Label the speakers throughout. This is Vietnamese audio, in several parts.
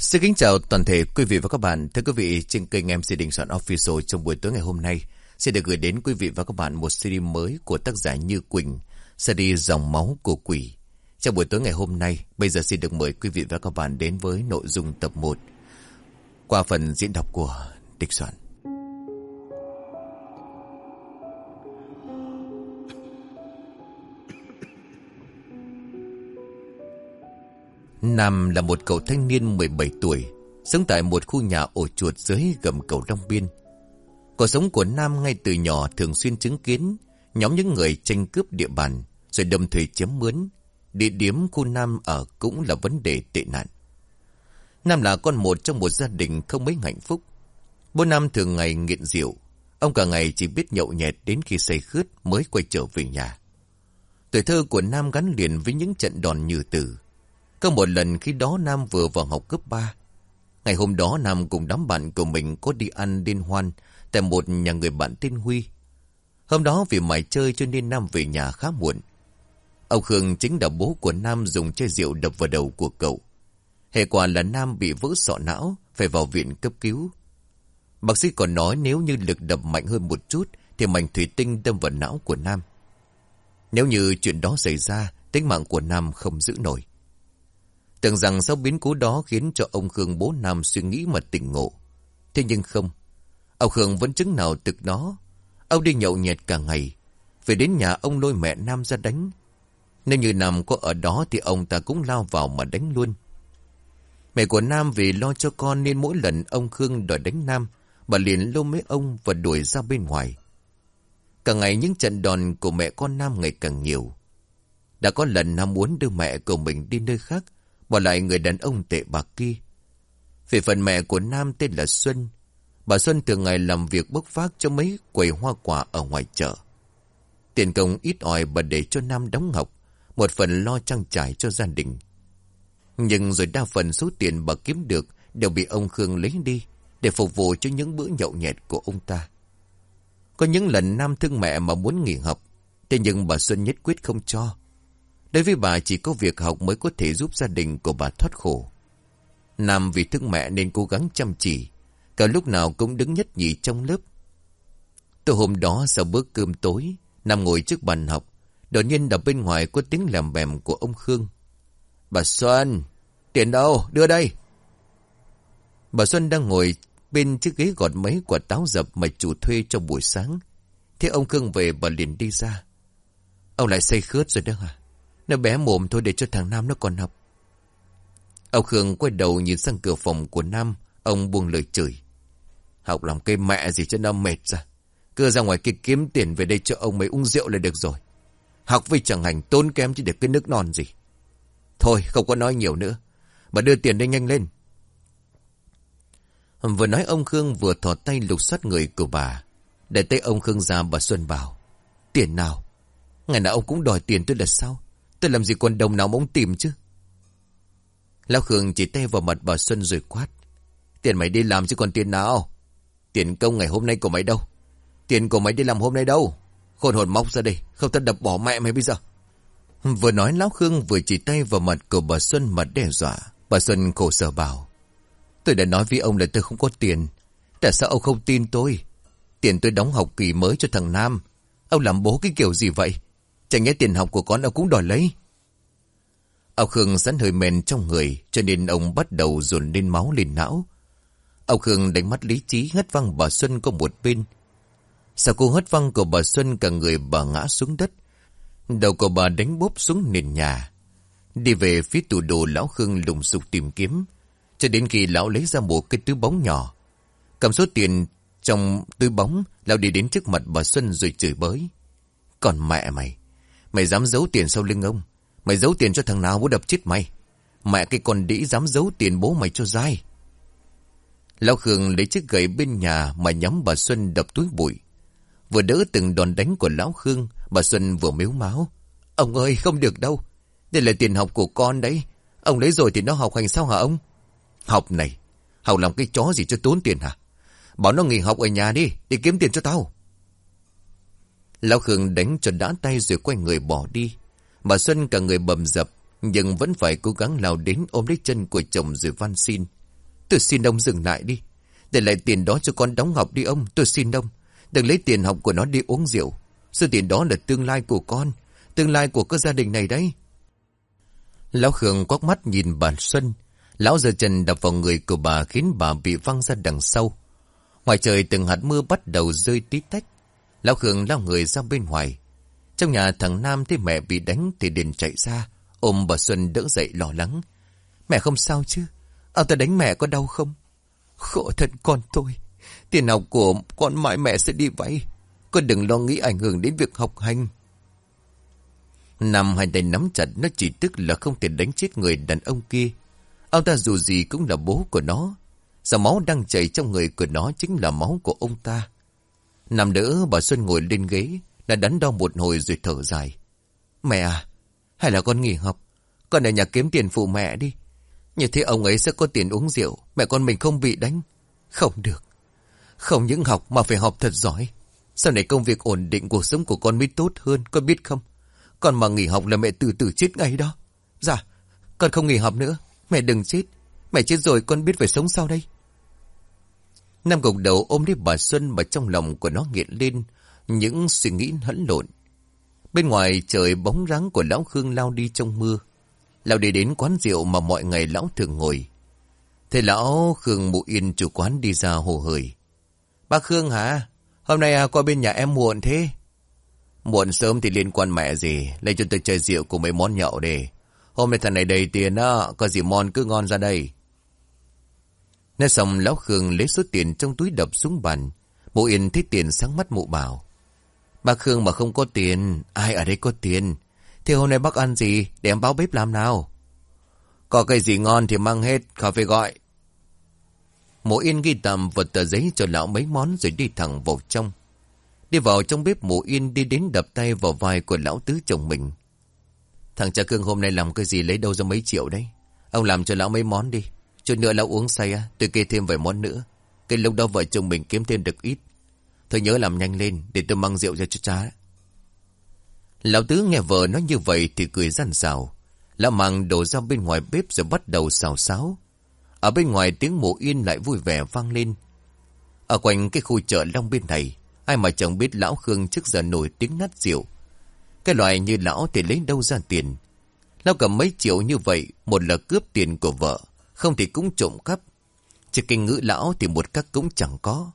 Speaker 1: Xin kính chào toàn thể quý vị và các bạn. Thưa quý vị, trên kênh MC Đình Soạn Official trong buổi tối ngày hôm nay sẽ được gửi đến quý vị và các bạn một series mới của tác giả Như Quỳnh, series Dòng Máu của Quỷ. Trong buổi tối ngày hôm nay, bây giờ xin được mời quý vị và các bạn đến với nội dung tập 1 qua phần diễn đọc của Địch Soạn. Nam là một cậu thanh niên 17 tuổi, sống tại một khu nhà ổ chuột dưới gầm cầu Long Biên. Cuộc sống của Nam ngay từ nhỏ thường xuyên chứng kiến nhóm những người tranh cướp địa bàn, rồi đâm thuê chiếm mướn. Địa điểm khu Nam ở cũng là vấn đề tệ nạn. Nam là con một trong một gia đình không mấy hạnh phúc. Bố Nam thường ngày nghiện rượu, ông cả ngày chỉ biết nhậu nhẹt đến khi say khướt mới quay trở về nhà. Tuổi thơ của Nam gắn liền với những trận đòn như tử. Có một lần khi đó Nam vừa vào học cấp 3. Ngày hôm đó Nam cùng đám bạn của mình có đi ăn liên hoan tại một nhà người bạn tên Huy. Hôm đó vì mải chơi cho nên Nam về nhà khá muộn. Ông Khương chính là bố của Nam dùng chai rượu đập vào đầu của cậu. Hệ quả là Nam bị vỡ sọ não, phải vào viện cấp cứu. Bác sĩ còn nói nếu như lực đập mạnh hơn một chút thì mảnh thủy tinh đâm vào não của Nam. Nếu như chuyện đó xảy ra, tính mạng của Nam không giữ nổi. Tưởng rằng sau biến cố đó khiến cho ông Khương bố Nam suy nghĩ mà tỉnh ngộ. Thế nhưng không. Ông Khương vẫn chứng nào thực đó. Ông đi nhậu nhẹt cả ngày. Về đến nhà ông lôi mẹ Nam ra đánh. Nếu như Nam có ở đó thì ông ta cũng lao vào mà đánh luôn. Mẹ của Nam vì lo cho con nên mỗi lần ông Khương đòi đánh Nam, bà liền lôi mấy ông và đuổi ra bên ngoài. Cả ngày những trận đòn của mẹ con Nam ngày càng nhiều. Đã có lần Nam muốn đưa mẹ của mình đi nơi khác, bỏ lại người đàn ông tệ bạc kia. Về phần mẹ của Nam tên là Xuân, bà Xuân thường ngày làm việc bốc vác cho mấy quầy hoa quả ở ngoài chợ. Tiền công ít ỏi bà để cho Nam đóng học, một phần lo trang trải cho gia đình. Nhưng rồi đa phần số tiền bà kiếm được đều bị ông Khương lấy đi để phục vụ cho những bữa nhậu nhẹt của ông ta. Có những lần Nam thương mẹ mà muốn nghỉ học, thế nhưng bà Xuân nhất quyết không cho. Đối với bà chỉ có việc học mới có thể giúp gia đình của bà thoát khổ. Nam vì thương mẹ nên cố gắng chăm chỉ, cả lúc nào cũng đứng nhất nhì trong lớp. Từ hôm đó sau bữa cơm tối, Nam ngồi trước bàn học, đột nhiên đập bên ngoài có tiếng làm bèm của ông Khương. Bà Xuân, tiền đâu, đưa đây. Bà Xuân đang ngồi bên chiếc ghế gọt mấy quả táo dập mà chủ thuê trong buổi sáng. Thế ông Khương về bà liền đi ra. Ông lại say khướt rồi đó hả? Nó bé mồm thôi để cho thằng Nam nó còn học. Ông Khương quay đầu nhìn sang cửa phòng của Nam. Ông buông lời chửi. Học làm cây mẹ gì cho nó mệt ra. Cứ ra ngoài kia kiếm tiền về đây cho ông mấy uống rượu là được rồi. Học với chẳng hành tốn kém chứ được cái nước non gì. Thôi, không có nói nhiều nữa. Bà đưa tiền đây nhanh lên. Vừa nói ông Khương vừa thò tay lục soát người của bà. Để tay ông Khương ra bà Xuân bảo. Tiền nào? Ngày nào ông cũng đòi tiền tôi là sao? Tôi làm gì còn đồng nào mà tìm chứ? Lão Khương chỉ tay vào mặt bà Xuân rồi quát. Tiền mày đi làm chứ còn tiền nào? Tiền công ngày hôm nay của mày đâu? Tiền của mày đi làm hôm nay đâu? Khôn hồn móc ra đây, không ta đập bỏ mẹ mày bây giờ. Vừa nói Lão Khương vừa chỉ tay vào mặt của bà Xuân mà đe dọa. Bà Xuân khổ sở bảo. Tôi đã nói với ông là tôi không có tiền. Tại sao ông không tin tôi? Tiền tôi đóng học kỳ mới cho thằng Nam. Ông làm bố cái kiểu gì vậy? Chẳng nghe tiền học của con ông cũng đòi lấy. Ông Khương sẵn hơi men trong người cho nên ông bắt đầu dồn lên máu lên não. Ông Khương đánh mắt lý trí hất văng bà Xuân có một bên. Sau cô hất văng của bà Xuân cả người bà ngã xuống đất. Đầu của bà đánh bốp xuống nền nhà. Đi về phía tủ đồ lão Khương lùng sục tìm kiếm. Cho đến khi lão lấy ra một cái túi bóng nhỏ. Cầm số tiền trong túi bóng, lão đi đến trước mặt bà Xuân rồi chửi bới. Còn mẹ mày, mày dám giấu tiền sau lưng ông. Mày giấu tiền cho thằng nào bố đập chết mày. Mẹ cái con đĩ dám giấu tiền bố mày cho dai. Lão Khương lấy chiếc gậy bên nhà mà nhắm bà Xuân đập túi bụi. Vừa đỡ từng đòn đánh của Lão Khương, bà Xuân vừa miếu máu. Ông ơi, không được đâu. Đây là tiền học của con đấy. Ông lấy rồi thì nó học hành sao hả ông? Học này, học làm cái chó gì cho tốn tiền hả? Bảo nó nghỉ học ở nhà đi, để kiếm tiền cho tao. Lão Khương đánh cho đã tay rồi quay người bỏ đi. Bà Xuân cả người bầm dập, nhưng vẫn phải cố gắng lao đến ôm lấy chân của chồng rồi van xin. Tôi xin ông dừng lại đi. Để lại tiền đó cho con đóng học đi ông. Tôi xin ông. Đừng lấy tiền học của nó đi uống rượu. Số tiền đó là tương lai của con. Tương lai của cái gia đình này đấy. Lão Khương quắc mắt nhìn bà Xuân. Lão giơ chân đập vào người của bà khiến bà bị văng ra đằng sau. Ngoài trời từng hạt mưa bắt đầu rơi tí tách. Lão Khương lao người ra bên ngoài. Trong nhà thằng Nam thấy mẹ bị đánh thì liền chạy ra. Ôm bà Xuân đỡ dậy lo lắng. Mẹ không sao chứ? À, ông ta đánh mẹ có đau không? Khổ thật con tôi. Tiền học của con mãi mẹ sẽ đi vay. Con đừng lo nghĩ ảnh hưởng đến việc học hành. Nam hai tay nắm chặt, nó chỉ tức là không thể đánh chết người đàn ông kia. Ông ta dù gì cũng là bố của nó. Dòng máu đang chảy trong người của nó chính là máu của ông ta. Nằm đỡ bà Xuân ngồi lên ghế, đã đắn đo một hồi rồi thở dài. Mẹ à, hay là con nghỉ học? Con ở nhà kiếm tiền phụ mẹ đi. Như thế ông ấy sẽ có tiền uống rượu, mẹ con mình không bị đánh. Không được. Không những học mà phải học thật giỏi. Sau này công việc ổn định cuộc sống của con mới tốt hơn, con biết không? con mà nghỉ học là mẹ từ từ chết ngay đó. Dạ, con không nghỉ học nữa. Mẹ đừng chết. Mẹ chết rồi con biết phải sống sao đây? Nam gục đầu ôm lấy bà Xuân mà trong lòng của nó nghiện lên những suy nghĩ hẫn lộn. Bên ngoài trời bóng ráng của lão Khương lao đi trong mưa. Lão đi đến quán rượu mà mọi ngày lão thường ngồi. Thế lão Khương Mụ Yên chủ quán đi ra hồ hởi. Bác Khương hả? Hôm nay à, qua bên nhà em muộn thế. Muộn sớm thì liên quan mẹ gì. Lấy cho tôi chơi rượu cùng mấy món nhậu đi. Hôm nay thằng này đầy tiền á. Có gì món cứ ngon ra đây. Nói xong, lão Khương lấy số tiền trong túi đập xuống bàn. Mụ Yên thấy tiền sáng mắt mụ bảo. Bác Khương mà không có tiền. Ai ở đây có tiền? Thì hôm nay bác ăn gì? Để em báo bếp làm nào. Có cái gì ngon thì mang hết. Khỏi phải gọi. Mụ Yên ghi tầm vật tờ giấy cho lão mấy món rồi đi thẳng vào trong. Đi vào trong bếp mụ Yên đi đến đập tay vào vai của lão tứ chồng mình. Thằng cha cương hôm nay làm cái gì lấy đâu ra mấy triệu đấy. Ông làm cho lão mấy món đi. Chút nữa lão uống say á, tôi kê thêm vài món nữa. Cái lúc đó vợ chồng mình kiếm thêm được ít. Thôi nhớ làm nhanh lên để tôi mang rượu ra cho cha. Lão tứ nghe vợ nói như vậy thì cười răn rào. Lão mang đổ ra bên ngoài bếp rồi bắt đầu xào xáo. Ở bên ngoài tiếng mộ yên lại vui vẻ vang lên. Ở quanh cái khu chợ Long bên này, ai mà chẳng biết lão Khương trước giờ nổi tiếng nát rượu. Cái loại như lão thì lấy đâu ra tiền. Lão cầm mấy triệu như vậy, một là cướp tiền của vợ, không thì cũng trộm cắp. Chỉ kinh ngữ lão thì một cách cũng chẳng có.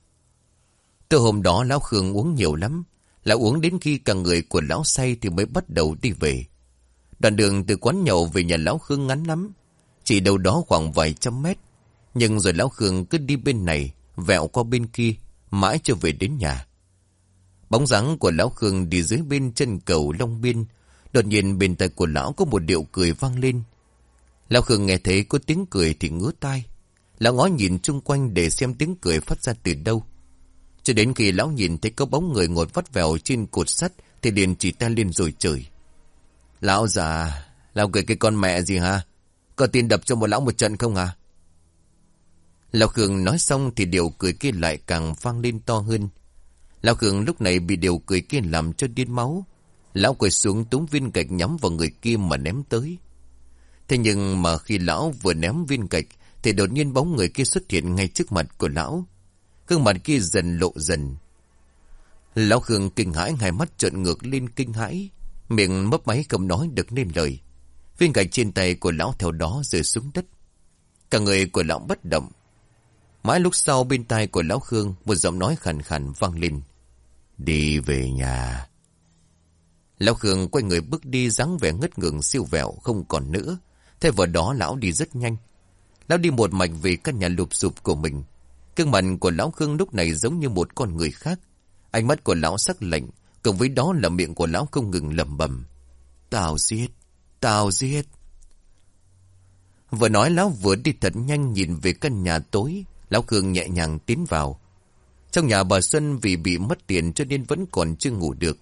Speaker 1: Từ hôm đó lão Khương uống nhiều lắm. Lão uống đến khi cả người của lão say thì mới bắt đầu đi về. Đoạn đường từ quán nhậu về nhà lão Khương ngắn lắm. Chỉ đâu đó khoảng vài trăm mét. Nhưng rồi lão Khương cứ đi bên này, vẹo qua bên kia, mãi cho về đến nhà. Bóng dáng của lão Khương đi dưới bên chân cầu Long Biên. Đột nhiên bên tay của lão có một điệu cười vang lên. Lão Khương nghe thấy có tiếng cười thì ngứa tai. Lão ngó nhìn chung quanh để xem tiếng cười phát ra từ đâu. Cho đến khi lão nhìn thấy có bóng người ngồi vắt vẻo trên cột sắt thì liền chỉ ta lên rồi chửi. Lão già, lão cười cái con mẹ gì hả? Có tin đập cho một lão một trận không à? Lão Khương nói xong thì điều cười kia lại càng vang lên to hơn. Lão Khương lúc này bị điều cười kia làm cho điên máu. Lão cười xuống túng viên gạch nhắm vào người kia mà ném tới. Thế nhưng mà khi lão vừa ném viên gạch, thì đột nhiên bóng người kia xuất hiện ngay trước mặt của lão. Gương mặt kia dần lộ dần. Lão Khương kinh hãi, hai mắt trợn ngược lên kinh hãi. Miệng mấp máy không nói được nên lời. Viên gạch trên tay của lão theo đó rơi xuống đất. Cả người của lão bất động. Mãi lúc sau bên tai của lão Khương, một giọng nói khàn khàn vang lên. Đi về nhà. Lão Khương quay người bước đi dáng vẻ ngất ngừng siêu vẹo, không còn nữa. Thay vào đó lão đi rất nhanh. Lão đi một mạch về căn nhà lụp sụp của mình. Cương mặt của lão Khương lúc này giống như một con người khác. Ánh mắt của lão sắc lạnh, cùng với đó là miệng của lão không ngừng lẩm bẩm. Tao giết, tao giết. Vừa nói lão vừa đi thật nhanh nhìn về căn nhà tối, lão Khương nhẹ nhàng tiến vào. Trong nhà bà Xuân vì bị mất tiền cho nên vẫn còn chưa ngủ được.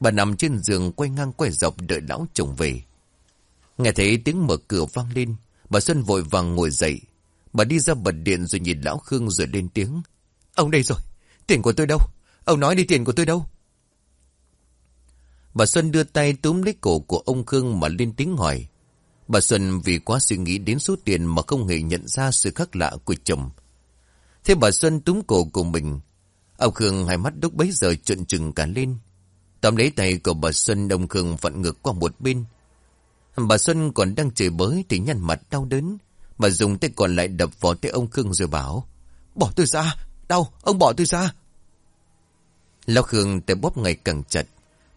Speaker 1: Bà nằm trên giường quay ngang quay dọc đợi lão chồng về. Nghe thấy tiếng mở cửa vang lên, bà Xuân vội vàng ngồi dậy. Bà đi ra bật điện rồi nhìn lão Khương rồi lên tiếng. Ông đây rồi, tiền của tôi đâu? Ông nói đi tiền của tôi đâu? Bà Xuân đưa tay túm lấy cổ của ông Khương mà lên tiếng hỏi. Bà Xuân vì quá suy nghĩ đến số tiền mà không hề nhận ra sự khác lạ của chồng. Thế bà Xuân túm cổ của mình. Ông Khương hai mắt đúc bấy giờ trợn trừng cả lên. Tóm lấy tay của bà Xuân ông Khương vặn ngược qua một bên. Bà Xuân còn đang chửi bới thì nhăn mặt đau đớn. Bà dùng tay còn lại đập vào tay ông Khương rồi bảo. Bỏ tôi ra! Đau! Ông bỏ tôi ra! Lão Khương tay bóp ngày càng chặt.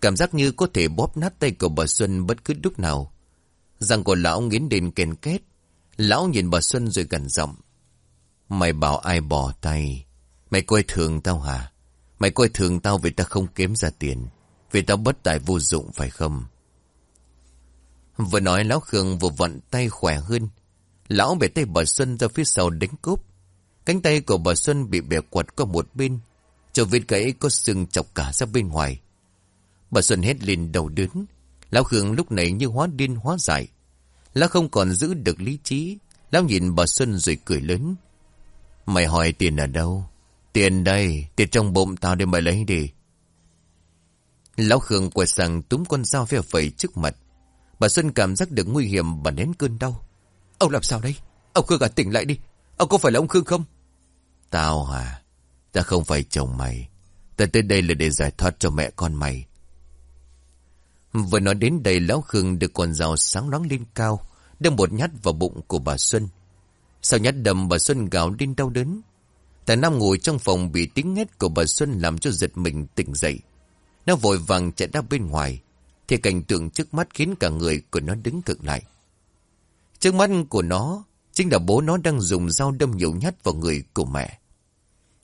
Speaker 1: Cảm giác như có thể bóp nát tay của bà Xuân bất cứ lúc nào. Răng của lão nghiến đến kèn két. Lão nhìn bà Xuân rồi gần giọng. Mày bảo ai bỏ tay? Mày coi thường tao hả? Mày coi thường tao vì tao không kiếm ra tiền. Vì tao bất tài vô dụng phải không? Vừa nói lão Khương vừa vận tay khỏe hơn. Lão bẻ tay bà Xuân ra phía sau đánh cúp. Cánh tay của bà Xuân bị bẻ quật qua một bên. Chỗ vết gãy có sừng chọc cả ra bên ngoài. Bà Xuân hét lên đầu đớn. Lão Khương lúc này như hóa điên hóa dại. Lão không còn giữ được lý trí. Lão nhìn bà Xuân rồi cười lớn. Mày hỏi tiền ở đâu? Tiền đây, tiền trong bụng tao để mày lấy đi. Lão Khương quay sang túm con dao phe phẩy trước mặt. Bà Xuân cảm giác được nguy hiểm và nén cơn đau. Ông làm sao đây? Ông Khương à tỉnh lại đi. Ông có phải là ông Khương không? Tao hả? Ta không phải chồng mày. Ta tới đây là để giải thoát cho mẹ con mày. Vừa nói đến đây lão Khương được con dao sáng nóng lên cao, đâm một nhát vào bụng của bà Xuân. Sau nhát đầm bà Xuân gào lên đau đớn. Thằng Nam ngồi trong phòng bị tiếng hét của bà Xuân làm cho giật mình tỉnh dậy. Nó vội vàng chạy ra bên ngoài, thì cảnh tượng trước mắt khiến cả người của nó đứng cực lại. Trước mắt của nó chính là bố nó đang dùng dao đâm nhiều nhát vào người của mẹ.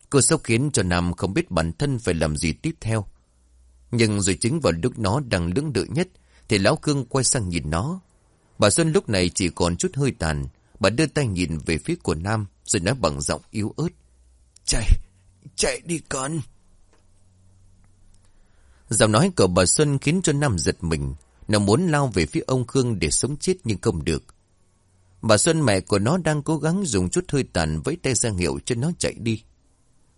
Speaker 1: Cô sốc khiến cho Nam không biết bản thân phải làm gì tiếp theo. Nhưng rồi chính vào lúc nó đang lưỡng đợi nhất thì Lão Khương quay sang nhìn nó. Bà Xuân lúc này chỉ còn chút hơi tàn. Bà đưa tay nhìn về phía của Nam rồi nói bằng giọng yếu ớt. Chạy, chạy đi con. Giọng nói của bà Xuân khiến cho Nam giật mình. Nó muốn lao về phía ông Khương để sống chết nhưng không được. Bà Xuân mẹ của nó đang cố gắng dùng chút hơi tàn với tay ra hiệu cho nó chạy đi.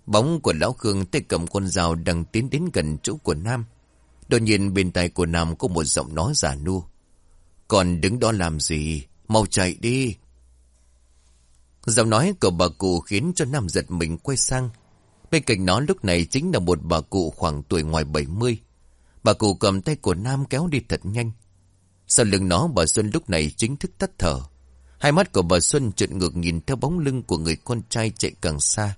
Speaker 1: Bóng của lão Khương tay cầm con dao đang tiến đến gần chỗ của Nam. Đột nhiên bên tay của Nam có một giọng nói giả nua, Còn đứng đó làm gì? Mau chạy đi. Giọng nói của bà cụ khiến cho Nam giật mình quay sang. Bên cạnh nó lúc này chính là một bà cụ khoảng tuổi ngoài 70. Bà cụ cầm tay của Nam kéo đi thật nhanh. Sau lưng nó, bà Xuân lúc này chính thức tắt thở. Hai mắt của bà Xuân trượt ngược nhìn theo bóng lưng của người con trai chạy càng xa.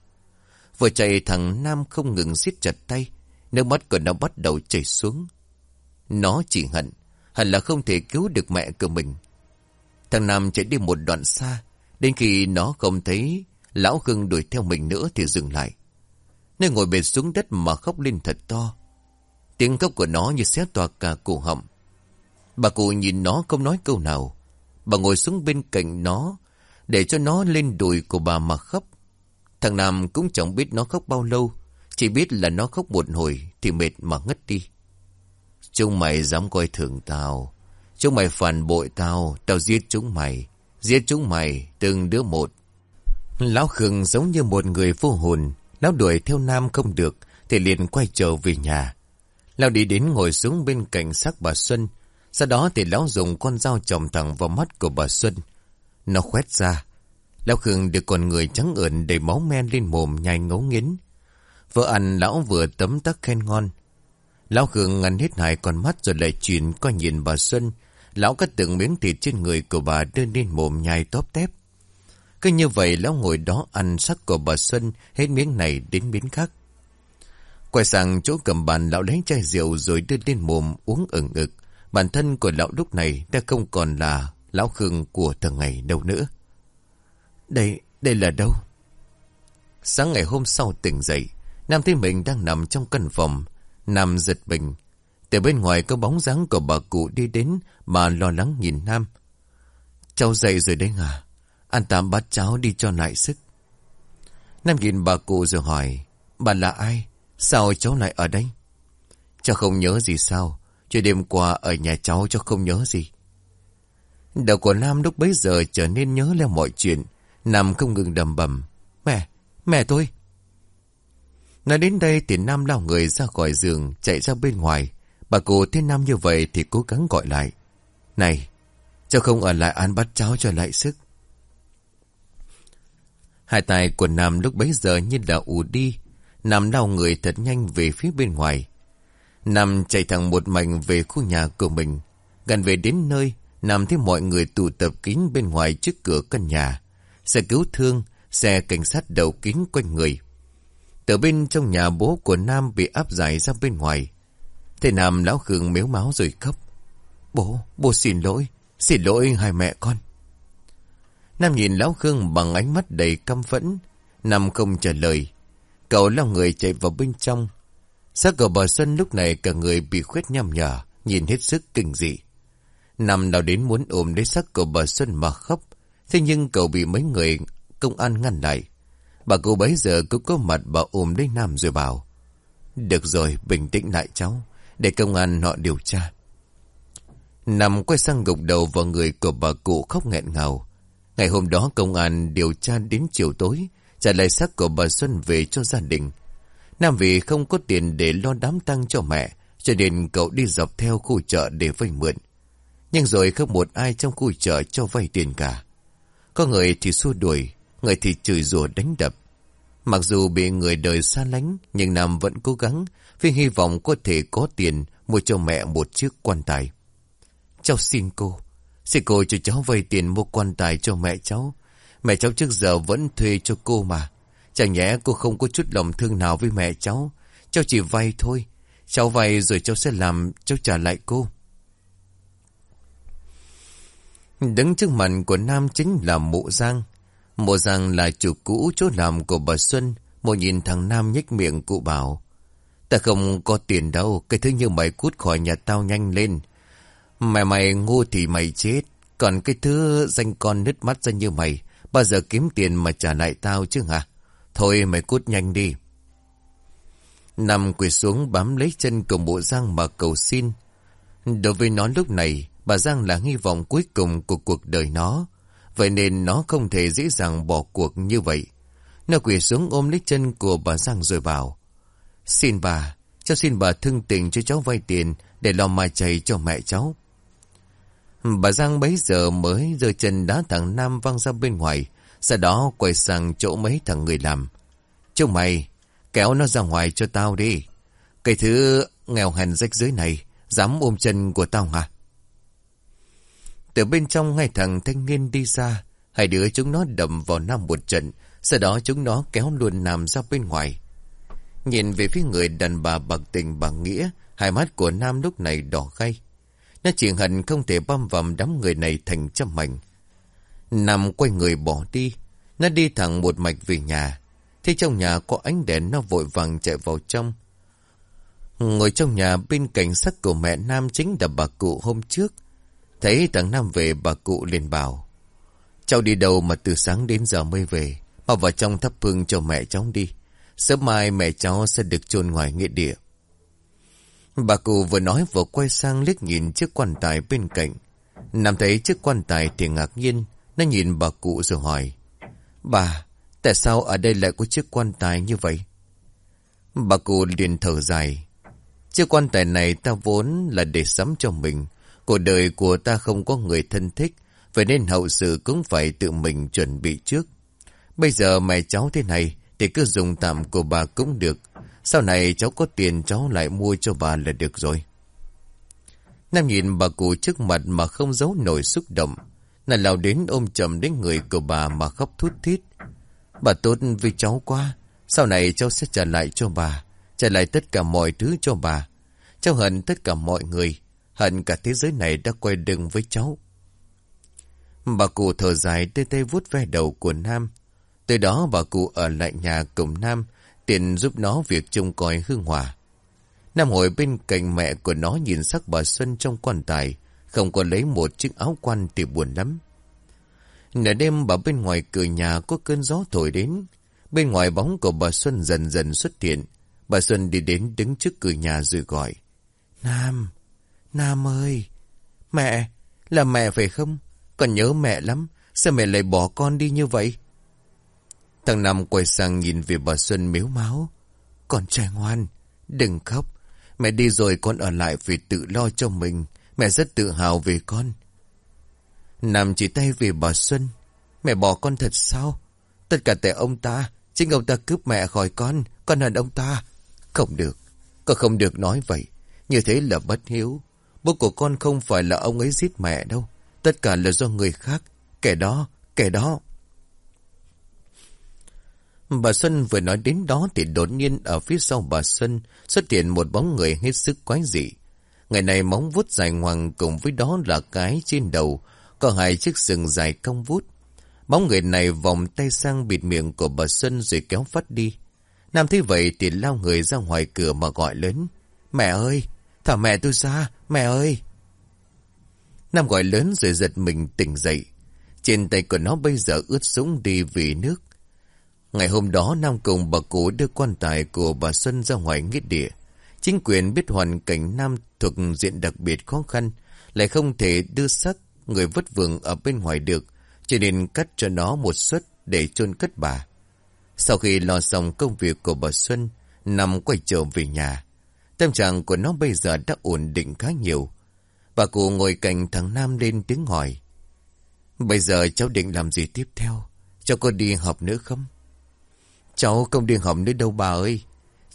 Speaker 1: Vừa chạy, thằng Nam không ngừng siết chặt tay. Nước mắt của nó bắt đầu chảy xuống. Nó chỉ hận. Hẳn là không thể cứu được mẹ của mình. Thằng Nam chạy đi một đoạn xa. Đến khi nó không thấy, Lão Khương đuổi theo mình nữa thì dừng lại. Nơi ngồi bệt xuống đất mà khóc lên thật to. Tiếng khóc của nó như xé toạc cả cổ họng. Bà cụ nhìn nó không nói câu nào. Bà ngồi xuống bên cạnh nó, để cho nó lên đùi của bà mà khóc. Thằng Nam cũng chẳng biết nó khóc bao lâu. Chỉ biết là nó khóc một hồi thì mệt mà ngất đi. Chúng mày dám coi thường tao. Chúng mày phản bội tao. Tao giết chúng mày. Giết chúng mày, từng đứa một. Lão Khương giống như một người vô hồn. Lão đuổi theo Nam không được, thì liền quay trở về nhà. Lão đi đến ngồi xuống bên cạnh xác bà Xuân. Sau đó thì lão dùng con dao chồng thẳng vào mắt của bà Xuân. Nó khoét ra. Lão Khương được con người trắng ợn đầy máu men lên mồm nhai ngấu nghiến. Vợ ăn lão vừa tấm tắc khen ngon. Lão Khương ngăn hết hai con mắt rồi lại chuyển coi nhìn bà Xuân. Lão cắt từng miếng thịt trên người của bà đưa lên mồm nhai tóp tép. Cứ như vậy lão ngồi đó ăn sắc của bà Xuân hết miếng này đến miếng khác. Quay sang chỗ cầm bàn lão lấy chai rượu rồi đưa lên mồm uống ửng ực. Bản thân của lão lúc này đã không còn là lão Khương của thường ngày đâu nữa. Đây, đây là đâu? Sáng ngày hôm sau tỉnh dậy, Nam thấy mình đang nằm trong căn phòng. Nam giật mình. Từ bên ngoài có bóng dáng của bà cụ đi đến mà lo lắng nhìn Nam. Cháu dậy rồi đấy à? Ăn tạm bát cháo đi cho lại sức. Nam nhìn bà cụ rồi hỏi. Bà là ai? Sao cháu lại ở đây? Cháu không nhớ gì sao? Chuyện đêm qua ở nhà cháu cháu không nhớ gì. Đầu của Nam lúc bấy giờ trở nên nhớ lên mọi chuyện. Nam không ngừng đầm bầm. Mẹ, mẹ tôi. Nói đến đây thì Nam lao người ra khỏi giường, chạy ra bên ngoài. Bà cụ thấy Nam như vậy thì cố gắng gọi lại. Này, Cháu không ở lại ăn bắt cháu cho lại sức. Hai tay của Nam lúc bấy giờ như là ù đi. Nam đau người thật nhanh về phía bên ngoài. Nam chạy thẳng một mảnh về khu nhà của mình. Gần về đến nơi, Nam thấy mọi người tụ tập kín bên ngoài trước cửa căn nhà. Xe cứu thương, xe cảnh sát đầu kín quanh người. Từ bên trong nhà bố của Nam bị áp giải ra bên ngoài. Thế Nam lão Khương mếu máu rồi khóc. Bố, bố xin lỗi, xin lỗi hai mẹ con. Nam nhìn lão Khương bằng ánh mắt đầy căm phẫn. Nam không trả lời. Cậu lao người chạy vào bên trong. Xác cờ bà Xuân lúc này cả người bị khuyết nhằm nhở, nhìn hết sức kinh dị. Nam nào đến muốn ôm lấy xác cờ bà Xuân mà khóc. Thế nhưng cậu bị mấy người công an ngăn lại. Bà cô bấy giờ cũng có mặt bà ôm lấy Nam rồi bảo. Được rồi, bình tĩnh lại cháu, để công an họ điều tra. Nam quay sang gục đầu vào người của bà cụ khóc nghẹn ngào. Ngày hôm đó công an điều tra đến chiều tối, trả lại xác của bà Xuân về cho gia đình. Nam vì không có tiền để lo đám tang cho mẹ, cho nên cậu đi dọc theo khu chợ để vay mượn. Nhưng rồi không một ai trong khu chợ cho vay tiền cả. Có người thì xua đuổi, người thì chửi rủa đánh đập. Mặc dù bị người đời xa lánh, nhưng Nam vẫn cố gắng vì hy vọng có thể có tiền mua cho mẹ một chiếc quan tài. Cháu xin cô, xin cô cho cháu vay tiền mua quan tài cho mẹ cháu. Mẹ cháu trước giờ vẫn thuê cho cô mà. Chẳng nhẽ cô không có chút lòng thương nào với mẹ cháu. Cháu chỉ vay thôi. Cháu vay rồi cháu sẽ làm, cháu trả lại cô. Đứng trước mặt của Nam chính là Mộ Giang. Mộ Giang là chủ cũ chỗ làm của bà Xuân. Mộ nhìn thằng Nam nhếch miệng cụ bảo. Ta không có tiền đâu, cái thứ như mày cút khỏi nhà tao nhanh lên. Mày mày ngu thì mày chết, còn cái thứ danh con nứt mắt ra như mày, bao giờ kiếm tiền mà trả lại tao chứ hả? Thôi mày cút nhanh đi. Nằm quỳ xuống bám lấy chân của bộ Giang mà cầu xin. Đối với nó lúc này, bà Giang là hy vọng cuối cùng của cuộc đời nó. Vậy nên nó không thể dễ dàng bỏ cuộc như vậy. Nó quỳ xuống ôm lấy chân của bà Giang rồi bảo. Xin bà, cháu xin bà thương tình cho cháu vay tiền để lo mai chày cho mẹ cháu. Bà Giang bấy giờ mới rơi chân đá thằng Nam văng ra bên ngoài, sau đó quay sang chỗ mấy thằng người làm. Chú mày, kéo nó ra ngoài cho tao đi. Cái thứ nghèo hèn rách dưới này, dám ôm chân của tao hả? Từ bên trong ngay thằng thanh niên đi ra, hai đứa chúng nó đầm vào Nam một trận, sau đó chúng nó kéo luôn Nam ra bên ngoài. Nhìn về phía người đàn bà bạc tình bằng nghĩa, hai mắt của Nam lúc này đỏ gay. Nó chỉ hận không thể băm vằm đám người này thành trăm mảnh. Nam quay người bỏ đi. Nó đi thẳng một mạch về nhà. Thế trong nhà có ánh đèn nó vội vàng chạy vào trong. Ngồi trong nhà bên cạnh sắc của mẹ Nam chính là bà cụ hôm trước. Thấy thằng Nam về, bà cụ liền bảo. Cháu đi đâu mà từ sáng đến giờ mới về. Mà vào trong thắp hương cho mẹ cháu đi. Sớm mai mẹ cháu sẽ được chôn ngoài nghĩa địa. Bà cụ vừa nói vừa quay sang liếc nhìn chiếc quan tài bên cạnh. Nằm thấy chiếc quan tài thì ngạc nhiên. Nó nhìn bà cụ rồi hỏi. Bà, tại sao ở đây lại có chiếc quan tài như vậy? Bà cụ liền thở dài. Chiếc quan tài này ta vốn là để sắm cho mình. Cuộc đời của ta không có người thân thích. Vậy nên hậu sự cũng phải tự mình chuẩn bị trước. Bây giờ mẹ cháu thế này thì cứ dùng tạm của bà cũng được. Sau này cháu có tiền, cháu lại mua cho bà là được rồi. Nam nhìn bà cụ trước mặt mà không giấu nổi xúc động. Nàng lao đến ôm chầm đến người của bà mà khóc thút thít. Bà tốt với cháu quá. Sau này cháu sẽ trả lại cho bà. Trả lại tất cả mọi thứ cho bà. Cháu hận tất cả mọi người. Hận cả thế giới này đã quay lưng với cháu. Bà cụ thở dài tê tê vuốt ve đầu của Nam. Từ đó bà cụ ở lại nhà cùng Nam tiện giúp nó việc trông coi hương hòa. Nam hồi bên cạnh mẹ của nó nhìn sắc bà Xuân trong quan tài, không còn lấy một chiếc áo quan thì buồn lắm. Nửa đêm bà bên ngoài cửa nhà có cơn gió thổi đến. Bên ngoài bóng của bà Xuân dần dần xuất hiện. Bà Xuân đi đến đứng trước cửa nhà rồi gọi. Nam, Nam ơi, mẹ, là mẹ phải không? Con nhớ mẹ lắm, sao mẹ lại bỏ con đi như vậy? Thằng Nam quay sang nhìn về bà Xuân miếu máu. Con trai ngoan, đừng khóc. Mẹ đi rồi con ở lại phải tự lo cho mình. Mẹ rất tự hào về con. Nam chỉ tay về bà Xuân. Mẹ bỏ con thật sao? Tất cả tại ông ta. Chính ông ta cướp mẹ khỏi con. Con hận ông ta. Không được. Con không được nói vậy. Như thế là bất hiếu. Bố của con không phải là ông ấy giết mẹ đâu. Tất cả là do người khác. Kẻ đó, kẻ đó. Bà Xuân vừa nói đến đó thì đột nhiên ở phía sau bà Xuân xuất hiện một bóng người hết sức quái dị. Ngày này móng vuốt dài ngoằng cùng với đó là cái trên đầu, có hai chiếc sừng dài cong vút. Bóng người này vòng tay sang bịt miệng của bà Xuân rồi kéo phát đi. Nam thấy vậy thì lao người ra ngoài cửa mà gọi lớn. Mẹ ơi! Thả mẹ tôi ra! Mẹ ơi! Nam gọi lớn rồi giật mình tỉnh dậy. Trên tay của nó bây giờ ướt sũng đi vì nước. Ngày hôm đó Nam cùng bà cụ đưa quan tài của bà Xuân ra ngoài nghĩa địa. Chính quyền biết hoàn cảnh Nam thuộc diện đặc biệt khó khăn, lại không thể đưa xác người vất vưởng ở bên ngoài được, cho nên cắt cho nó một suất để chôn cất bà. Sau khi lo xong công việc của bà Xuân, Nam quay trở về nhà. Tâm trạng của nó bây giờ đã ổn định khá nhiều. Bà cụ ngồi cạnh thằng Nam lên tiếng hỏi. Bây giờ cháu định làm gì tiếp theo? Cháu có đi học nữa không? Cháu không đi học nữa đâu bà ơi.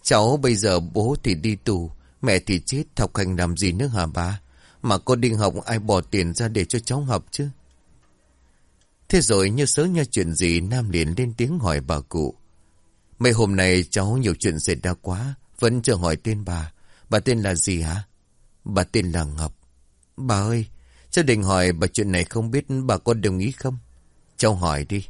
Speaker 1: Cháu bây giờ bố thì đi tù, mẹ thì chết, học hành làm gì nữa hả bà? Mà cô đi học ai bỏ tiền ra để cho cháu học chứ? Thế rồi như sớ nha chuyện gì Nam liền lên tiếng hỏi bà cụ. Mấy hôm nay cháu nhiều chuyện xảy ra quá, vẫn chưa hỏi tên bà. Bà tên là gì hả? Bà tên là Ngọc. Bà ơi, cháu định hỏi bà chuyện này không biết bà có đồng ý không? Cháu hỏi đi.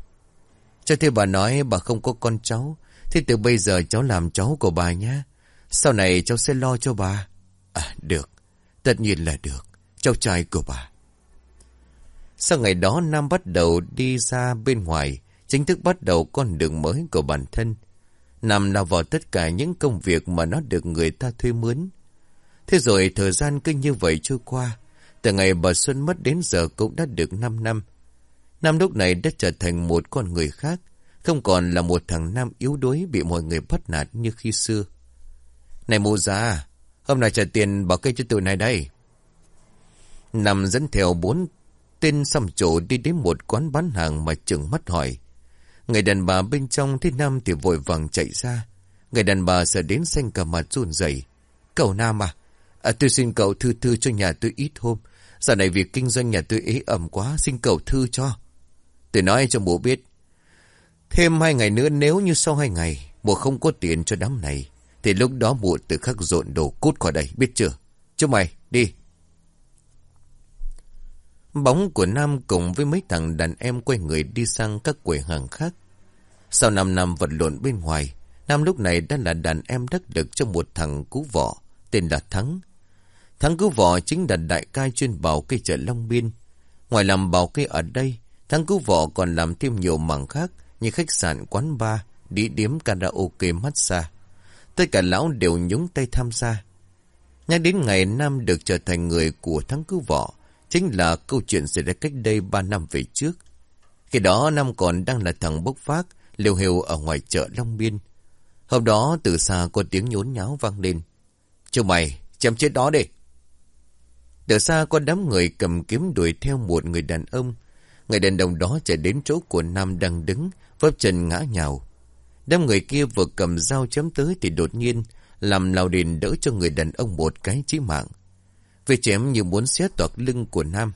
Speaker 1: Cho thế bà nói bà không có con cháu. Thế từ bây giờ cháu làm cháu của bà nhé. Sau này cháu sẽ lo cho bà. À, được. Tất nhiên là được. Cháu trai của bà. Sau ngày đó Nam bắt đầu đi ra bên ngoài. Chính thức bắt đầu con đường mới của bản thân. Nam lao vào tất cả những công việc mà nó được người ta thuê mướn. Thế rồi thời gian cứ như vậy trôi qua. Từ ngày bà Xuân mất đến giờ cũng đã được 5 năm. Nam lúc này đã trở thành một con người khác, không còn là một thằng Nam yếu đuối bị mọi người bắt nạt như khi xưa. Này mụ già, hôm nay trả tiền bảo cây cho tụi này đây. Nam dẫn theo bốn tên xăm trổ đi đến một quán bán hàng mà chừng mắt hỏi. Người đàn bà bên trong thấy Nam thì vội vàng chạy ra. Người đàn bà sợ đến xanh cả mặt run rẩy. Cậu Nam à, à, tôi xin cậu thư thư cho nhà tôi ít hôm. Giờ này việc kinh doanh nhà tôi ế ẩm quá, xin cậu thư cho. Tôi nói cho bố biết. Thêm hai ngày nữa nếu như sau hai ngày bố không có tiền cho đám này thì lúc đó bố tự khắc dọn đồ cút khỏi đây biết chưa? Chúng mày đi. Bóng của Nam cùng với mấy thằng đàn em quay người đi sang các quầy hàng khác. Sau 5 năm vật lộn bên ngoài, Nam lúc này đã là đàn em đắc lực cho một thằng cú vỏ tên là Thắng. Thắng cứu vỏ chính là đại cai chuyên bảo cây chợ Long Biên. Ngoài làm bảo cây ở đây, Thắng cứu võ còn làm thêm nhiều mảng khác như khách sạn, quán bar, đi điếm karaoke, massage. Tất cả lão đều nhúng tay tham gia. Nhắc đến ngày Nam được trở thành người của Thắng cứu võ, chính là câu chuyện xảy ra cách đây 3 năm về trước. Khi đó Nam còn đang là thằng bốc phát, liều hiệu ở ngoài chợ Long Biên. Hôm đó từ xa có tiếng nhốn nháo vang lên. Chú mày, chém chết đó đi. Từ xa có đám người cầm kiếm đuổi theo một người đàn ông Người đàn ông đó chạy đến chỗ của Nam đang đứng, vấp chân ngã nhào. Đám người kia vừa cầm dao chém tới thì đột nhiên làm lao đền đỡ cho người đàn ông một cái chí mạng. Vì chém như muốn xé toạc lưng của Nam.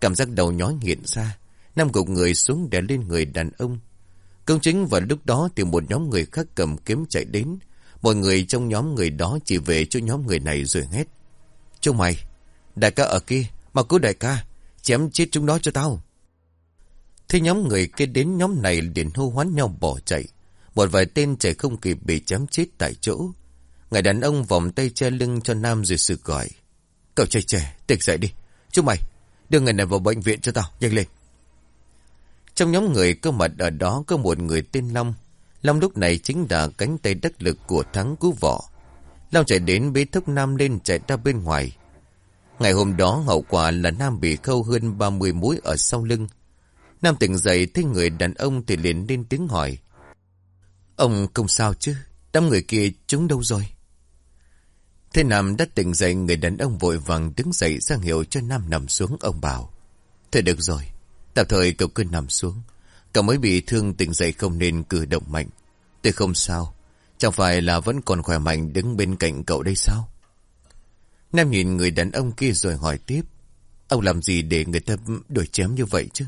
Speaker 1: Cảm giác đầu nhói nghiện ra, Nam gục người xuống đè lên người đàn ông. Công chính vào lúc đó thì một nhóm người khác cầm kiếm chạy đến. Mọi người trong nhóm người đó chỉ về cho nhóm người này rồi hét. Chúng mày, đại ca ở kia, mà cứu đại ca, chém chết chúng đó cho tao. Thế nhóm người kia đến nhóm này liền hô hoán nhau bỏ chạy. Một vài tên chạy không kịp bị chém chết tại chỗ. Người đàn ông vòng tay che lưng cho Nam rồi sự gọi. Cậu trai trẻ, tỉnh dậy đi. Chú mày, đưa người này vào bệnh viện cho tao, nhanh lên. Trong nhóm người cơ mật ở đó có một người tên Long. Long lúc này chính là cánh tay đắc lực của thắng cứu võ. Long chạy đến bế thúc Nam lên chạy ra bên ngoài. Ngày hôm đó hậu quả là Nam bị khâu hơn 30 mũi ở sau lưng. Nam tỉnh dậy thấy người đàn ông thì liền lên tiếng hỏi. Ông không sao chứ? Đám người kia chúng đâu rồi? Thế Nam đã tỉnh dậy, người đàn ông vội vàng đứng dậy ra hiệu cho Nam nằm xuống, ông bảo. Thôi được rồi. Tạm thời cậu cứ nằm xuống. Cậu mới bị thương tỉnh dậy không nên cử động mạnh. Tôi không sao. Chẳng phải là vẫn còn khỏe mạnh đứng bên cạnh cậu đây sao? Nam nhìn người đàn ông kia rồi hỏi tiếp. Ông làm gì để người ta đổi chém như vậy chứ?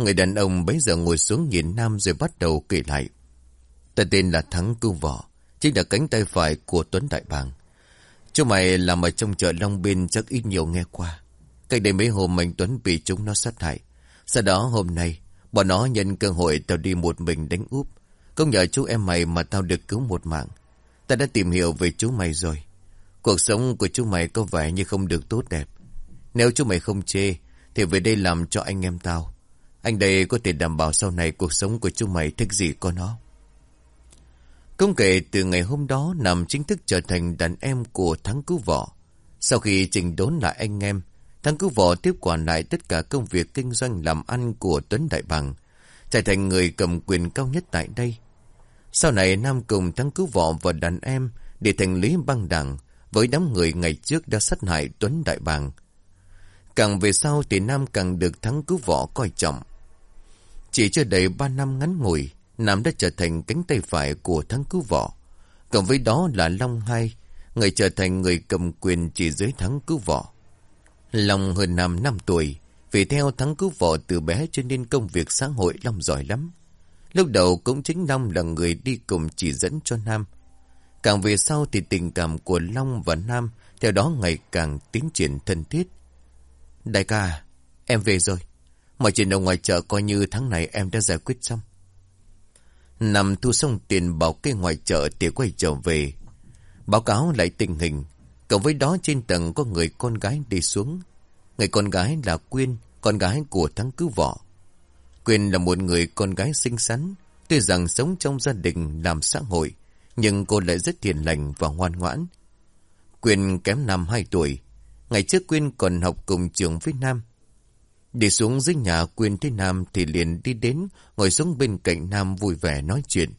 Speaker 1: Người đàn ông bấy giờ ngồi xuống nhìn Nam rồi bắt đầu kể lại. Ta tên là Thắng Cưu Võ, chính là cánh tay phải của Tuấn Đại Bàng. Chú mày làm ở trong chợ Long Biên chắc ít nhiều nghe qua. Cách đây mấy hôm anh Tuấn bị chúng nó sát hại. Sau đó hôm nay, bọn nó nhận cơ hội tao đi một mình đánh úp. Không nhờ chú em mày mà tao được cứu một mạng. Ta đã tìm hiểu về chú mày rồi. Cuộc sống của chú mày có vẻ như không được tốt đẹp. Nếu chú mày không chê, thì về đây làm cho anh em tao. Anh đây có thể đảm bảo sau này cuộc sống của chú mày thích gì có nó. Công kể từ ngày hôm đó nằm chính thức trở thành đàn em của Thắng Cứu Võ. Sau khi trình đốn lại anh em, Thắng Cứu Võ tiếp quản lại tất cả công việc kinh doanh làm ăn của Tuấn Đại Bằng, trở thành người cầm quyền cao nhất tại đây. Sau này Nam cùng Thắng Cứu Võ và đàn em để thành lý băng đảng với đám người ngày trước đã sát hại Tuấn Đại Bàng. Càng về sau thì Nam càng được Thắng Cứu Võ coi trọng. Chỉ chưa đầy ba năm ngắn ngủi, Nam đã trở thành cánh tay phải của thắng cứu võ. Cộng với đó là Long Hai, người trở thành người cầm quyền chỉ dưới thắng cứu võ. Long hơn Nam năm tuổi, vì theo thắng cứu võ từ bé cho nên công việc xã hội Long giỏi lắm. Lúc đầu cũng chính Long là người đi cùng chỉ dẫn cho Nam. Càng về sau thì tình cảm của Long và Nam theo đó ngày càng tiến triển thân thiết. Đại ca, em về rồi. Mọi chuyện ở ngoài chợ coi như tháng này em đã giải quyết xong. Nằm thu xong tiền bảo kê ngoài chợ thì quay trở về. Báo cáo lại tình hình. Cộng với đó trên tầng có người con gái đi xuống. Người con gái là Quyên, con gái của thắng cứu võ. Quyên là một người con gái xinh xắn. Tuy rằng sống trong gia đình làm xã hội, nhưng cô lại rất hiền lành và ngoan ngoãn. Quyên kém nam 2 tuổi. Ngày trước Quyên còn học cùng trường với Nam. Đi xuống dưới nhà Quyên thấy Nam thì liền đi đến, ngồi xuống bên cạnh Nam vui vẻ nói chuyện.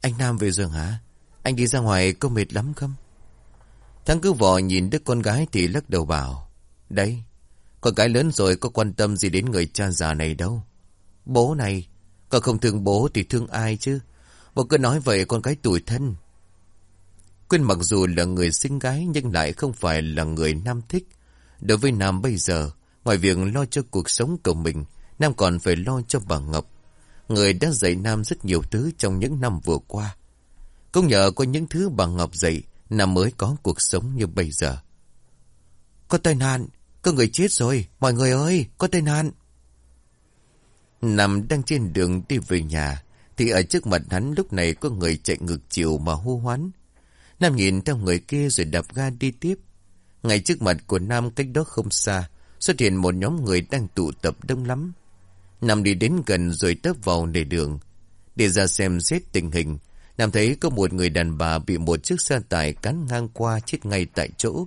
Speaker 1: Anh Nam về rồi hả? Anh đi ra ngoài có mệt lắm không? Thằng cứ vò nhìn đứa con gái thì lắc đầu bảo. Đấy, con gái lớn rồi có quan tâm gì đến người cha già này đâu. Bố này, con không thương bố thì thương ai chứ? Bố cứ nói vậy con gái tuổi thân. Quyên mặc dù là người sinh gái nhưng lại không phải là người Nam thích. Đối với Nam bây giờ, Ngoài việc lo cho cuộc sống của mình, Nam còn phải lo cho bà Ngọc. Người đã dạy Nam rất nhiều thứ trong những năm vừa qua. Cũng nhờ có những thứ bà Ngọc dạy, Nam mới có cuộc sống như bây giờ. Có tai nạn, có người chết rồi, mọi người ơi, có tai nạn. Nam đang trên đường đi về nhà, thì ở trước mặt hắn lúc này có người chạy ngược chiều mà hô hoán. Nam nhìn theo người kia rồi đạp ga đi tiếp. Ngay trước mặt của Nam cách đó không xa, Xuất hiện một nhóm người đang tụ tập đông lắm. Nam đi đến gần rồi tấp vào lề đường. Để ra xem xét tình hình. Nam thấy có một người đàn bà bị một chiếc xe tải cán ngang qua chết ngay tại chỗ.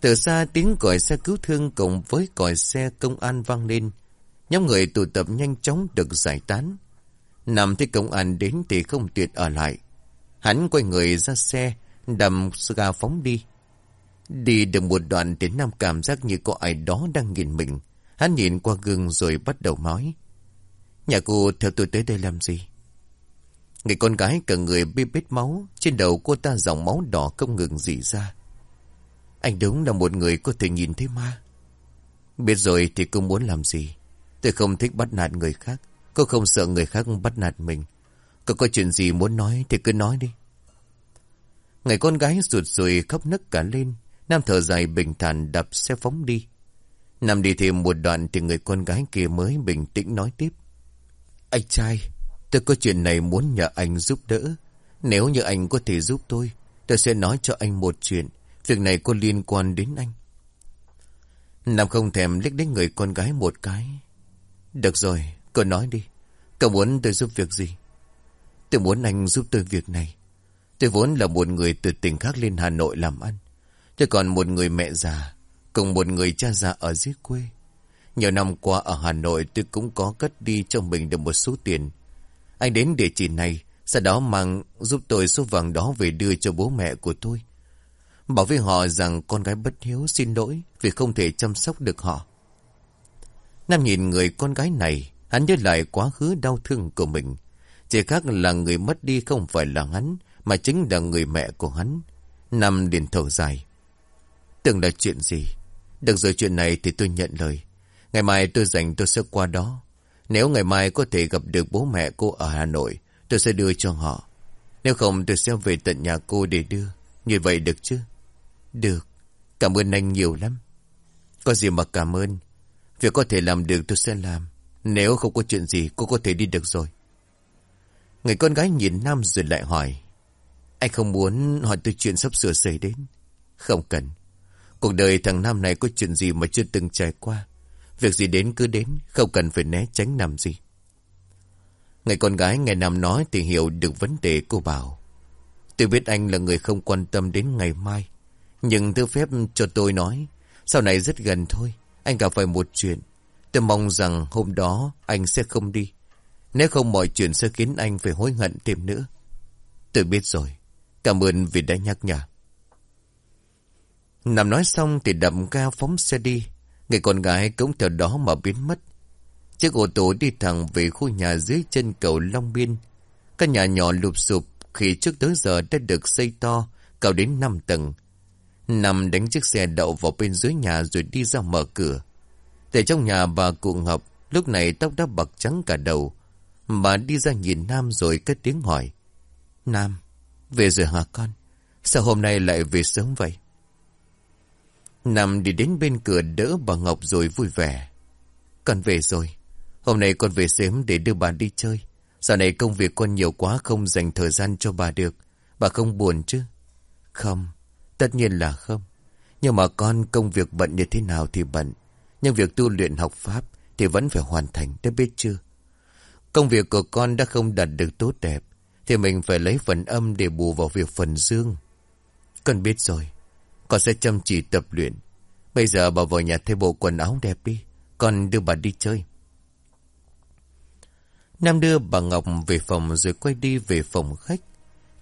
Speaker 1: Từ xa tiếng còi xe cứu thương cùng với còi xe công an vang lên. Nhóm người tụ tập nhanh chóng được giải tán. Nam thấy công an đến thì không tuyệt ở lại. Hắn quay người ra xe, đầm ga phóng đi. Đi được một đoạn đến Nam cảm giác như có ai đó đang nhìn mình. Hắn nhìn qua gương rồi bắt đầu nói. Nhà cô theo tôi tới đây làm gì? Người con gái cả người bị bết máu, trên đầu cô ta dòng máu đỏ không ngừng dỉ ra. Anh đúng là một người có thể nhìn thấy ma. Biết rồi thì cô muốn làm gì? Tôi không thích bắt nạt người khác. Cô không sợ người khác bắt nạt mình. Cô có chuyện gì muốn nói thì cứ nói đi. Người con gái sụt sùi khóc nức cả lên. Nam thở dài bình thản đập xe phóng đi. Nam đi thêm một đoạn thì người con gái kia mới bình tĩnh nói tiếp. Anh trai, tôi có chuyện này muốn nhờ anh giúp đỡ. Nếu như anh có thể giúp tôi, tôi sẽ nói cho anh một chuyện. Việc này có liên quan đến anh. Nam không thèm liếc đến người con gái một cái. Được rồi, cô nói đi. Cậu muốn tôi giúp việc gì? Tôi muốn anh giúp tôi việc này. Tôi vốn là một người từ tỉnh khác lên Hà Nội làm ăn. Chứ còn một người mẹ già, cùng một người cha già ở dưới quê. Nhiều năm qua ở Hà Nội tôi cũng có cất đi cho mình được một số tiền. Anh đến địa chỉ này, sau đó mang giúp tôi số vàng đó về đưa cho bố mẹ của tôi. Bảo với họ rằng con gái bất hiếu xin lỗi vì không thể chăm sóc được họ. Nam nhìn người con gái này, hắn nhớ lại quá khứ đau thương của mình. Chỉ khác là người mất đi không phải là hắn, mà chính là người mẹ của hắn. Nam liền thở dài. Tưởng là chuyện gì? Được rồi chuyện này thì tôi nhận lời. Ngày mai tôi dành tôi sẽ qua đó. Nếu ngày mai có thể gặp được bố mẹ cô ở Hà Nội, tôi sẽ đưa cho họ. Nếu không tôi sẽ về tận nhà cô để đưa. Như vậy được chứ? Được. Cảm ơn anh nhiều lắm. Có gì mà cảm ơn. Việc có thể làm được tôi sẽ làm. Nếu không có chuyện gì cô có thể đi được rồi. Người con gái nhìn Nam rồi lại hỏi. Anh không muốn hỏi tôi chuyện sắp sửa xảy đến. Không cần. Cuộc đời thằng Nam này có chuyện gì mà chưa từng trải qua. Việc gì đến cứ đến, không cần phải né tránh làm gì. Người con gái nghe Nam nói thì hiểu được vấn đề cô bảo. Tôi biết anh là người không quan tâm đến ngày mai. Nhưng thứ phép cho tôi nói, sau này rất gần thôi, anh gặp phải một chuyện. Tôi mong rằng hôm đó anh sẽ không đi. Nếu không mọi chuyện sẽ khiến anh phải hối hận thêm nữa. Tôi biết rồi. Cảm ơn vì đã nhắc nhở. Nằm nói xong thì đậm ga phóng xe đi. Người con gái cũng theo đó mà biến mất. Chiếc ô tô đi thẳng về khu nhà dưới chân cầu Long Biên. Căn nhà nhỏ lụp sụp khi trước tới giờ đã được xây to, cao đến 5 tầng. Nằm đánh chiếc xe đậu vào bên dưới nhà rồi đi ra mở cửa. Để trong nhà bà cụ Ngọc, lúc này tóc đã bạc trắng cả đầu. Bà đi ra nhìn Nam rồi cất tiếng hỏi. Nam, về rồi hả con? Sao hôm nay lại về sớm vậy? Nằm đi đến bên cửa đỡ bà Ngọc rồi vui vẻ. Con về rồi. Hôm nay con về sớm để đưa bà đi chơi. Giờ này công việc con nhiều quá không dành thời gian cho bà được. Bà không buồn chứ? Không, tất nhiên là không. Nhưng mà con công việc bận như thế nào thì bận. Nhưng việc tu luyện học Pháp thì vẫn phải hoàn thành, đã biết chưa? Công việc của con đã không đạt được tốt đẹp. Thì mình phải lấy phần âm để bù vào việc phần dương. Con biết rồi. Con sẽ chăm chỉ tập luyện. Bây giờ bà vào nhà thay bộ quần áo đẹp đi. Con đưa bà đi chơi. Nam đưa bà Ngọc về phòng rồi quay đi về phòng khách.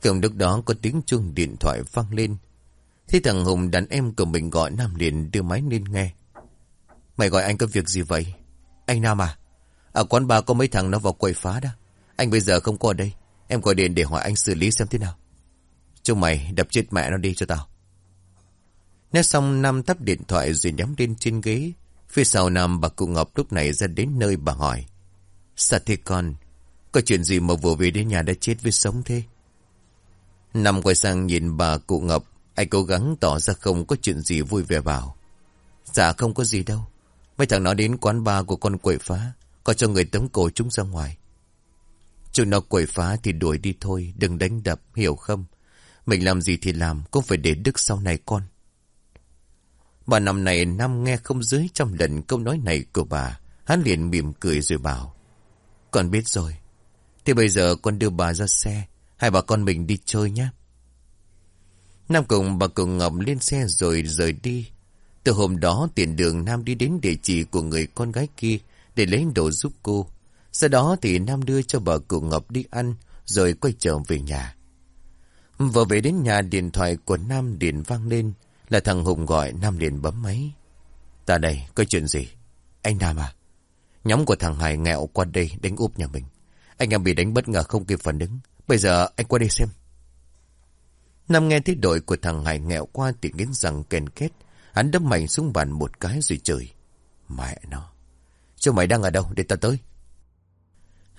Speaker 1: Cùng lúc đó có tiếng chuông điện thoại vang lên. Thế thằng Hùng đàn em của mình gọi Nam liền đưa máy lên nghe. Mày gọi anh có việc gì vậy? Anh Nam à? Ở quán bà có mấy thằng nó vào quậy phá đó. Anh bây giờ không có ở đây. Em gọi điện để hỏi anh xử lý xem thế nào. Chúng mày đập chết mẹ nó đi cho tao. Nét xong Nam tắt điện thoại rồi nhắm lên trên ghế. Phía sau Nam bà cụ Ngọc lúc này ra đến nơi bà hỏi. Dạ Sao thế con? Có chuyện gì mà vừa về đến nhà đã chết với sống thế? Nam quay sang nhìn bà cụ Ngọc. Anh cố gắng tỏ ra không có chuyện gì vui vẻ bảo. Dạ không có gì đâu. Mấy thằng nó đến quán bar của con quậy phá. Có cho người tống cổ chúng ra ngoài. Chúng nó quậy phá thì đuổi đi thôi. Đừng đánh đập, hiểu không? Mình làm gì thì làm, cũng phải để đức sau này con. Bà năm này Nam nghe không dưới trăm lần câu nói này của bà. Hắn liền mỉm cười rồi bảo. Con biết rồi. Thì bây giờ con đưa bà ra xe. Hai bà con mình đi chơi nhé. Nam cùng bà cùng Ngọc lên xe rồi rời đi. Từ hôm đó tiền đường Nam đi đến địa chỉ của người con gái kia để lấy đồ giúp cô. Sau đó thì Nam đưa cho bà cụ Ngọc đi ăn, rồi quay trở về nhà. Vừa về đến nhà, điện thoại của Nam điện vang lên là thằng Hùng gọi Nam liền bấm máy. Ta đây, có chuyện gì? Anh Nam à? Nhóm của thằng Hải nghèo qua đây đánh úp nhà mình. Anh em bị đánh bất ngờ không kịp phản ứng. Bây giờ anh qua đây xem. Nam nghe thấy đội của thằng Hải nghèo qua thì nghiến rằng kèn kết. Hắn đâm mạnh xuống bàn một cái rồi chửi. Mẹ nó. Chứ mày đang ở đâu để ta tới?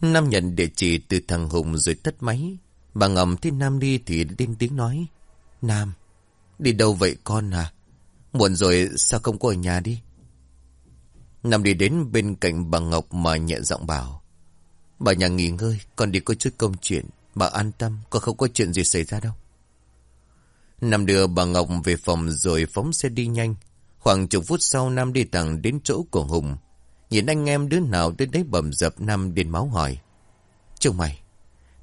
Speaker 1: Nam nhận địa chỉ từ thằng Hùng rồi tắt máy. Bà ngầm thấy Nam đi thì lên tiếng nói. Nam, đi đâu vậy con à? Muộn rồi sao không có ở nhà đi? Nam đi đến bên cạnh bà Ngọc mà nhẹ giọng bảo. Bà nhà nghỉ ngơi, con đi có chút công chuyện. Bà an tâm, con không có chuyện gì xảy ra đâu. Nam đưa bà Ngọc về phòng rồi phóng xe đi nhanh. Khoảng chục phút sau Nam đi thẳng đến chỗ của Hùng. Nhìn anh em đứa nào đến đấy bầm dập Nam điên máu hỏi. Chúng mày,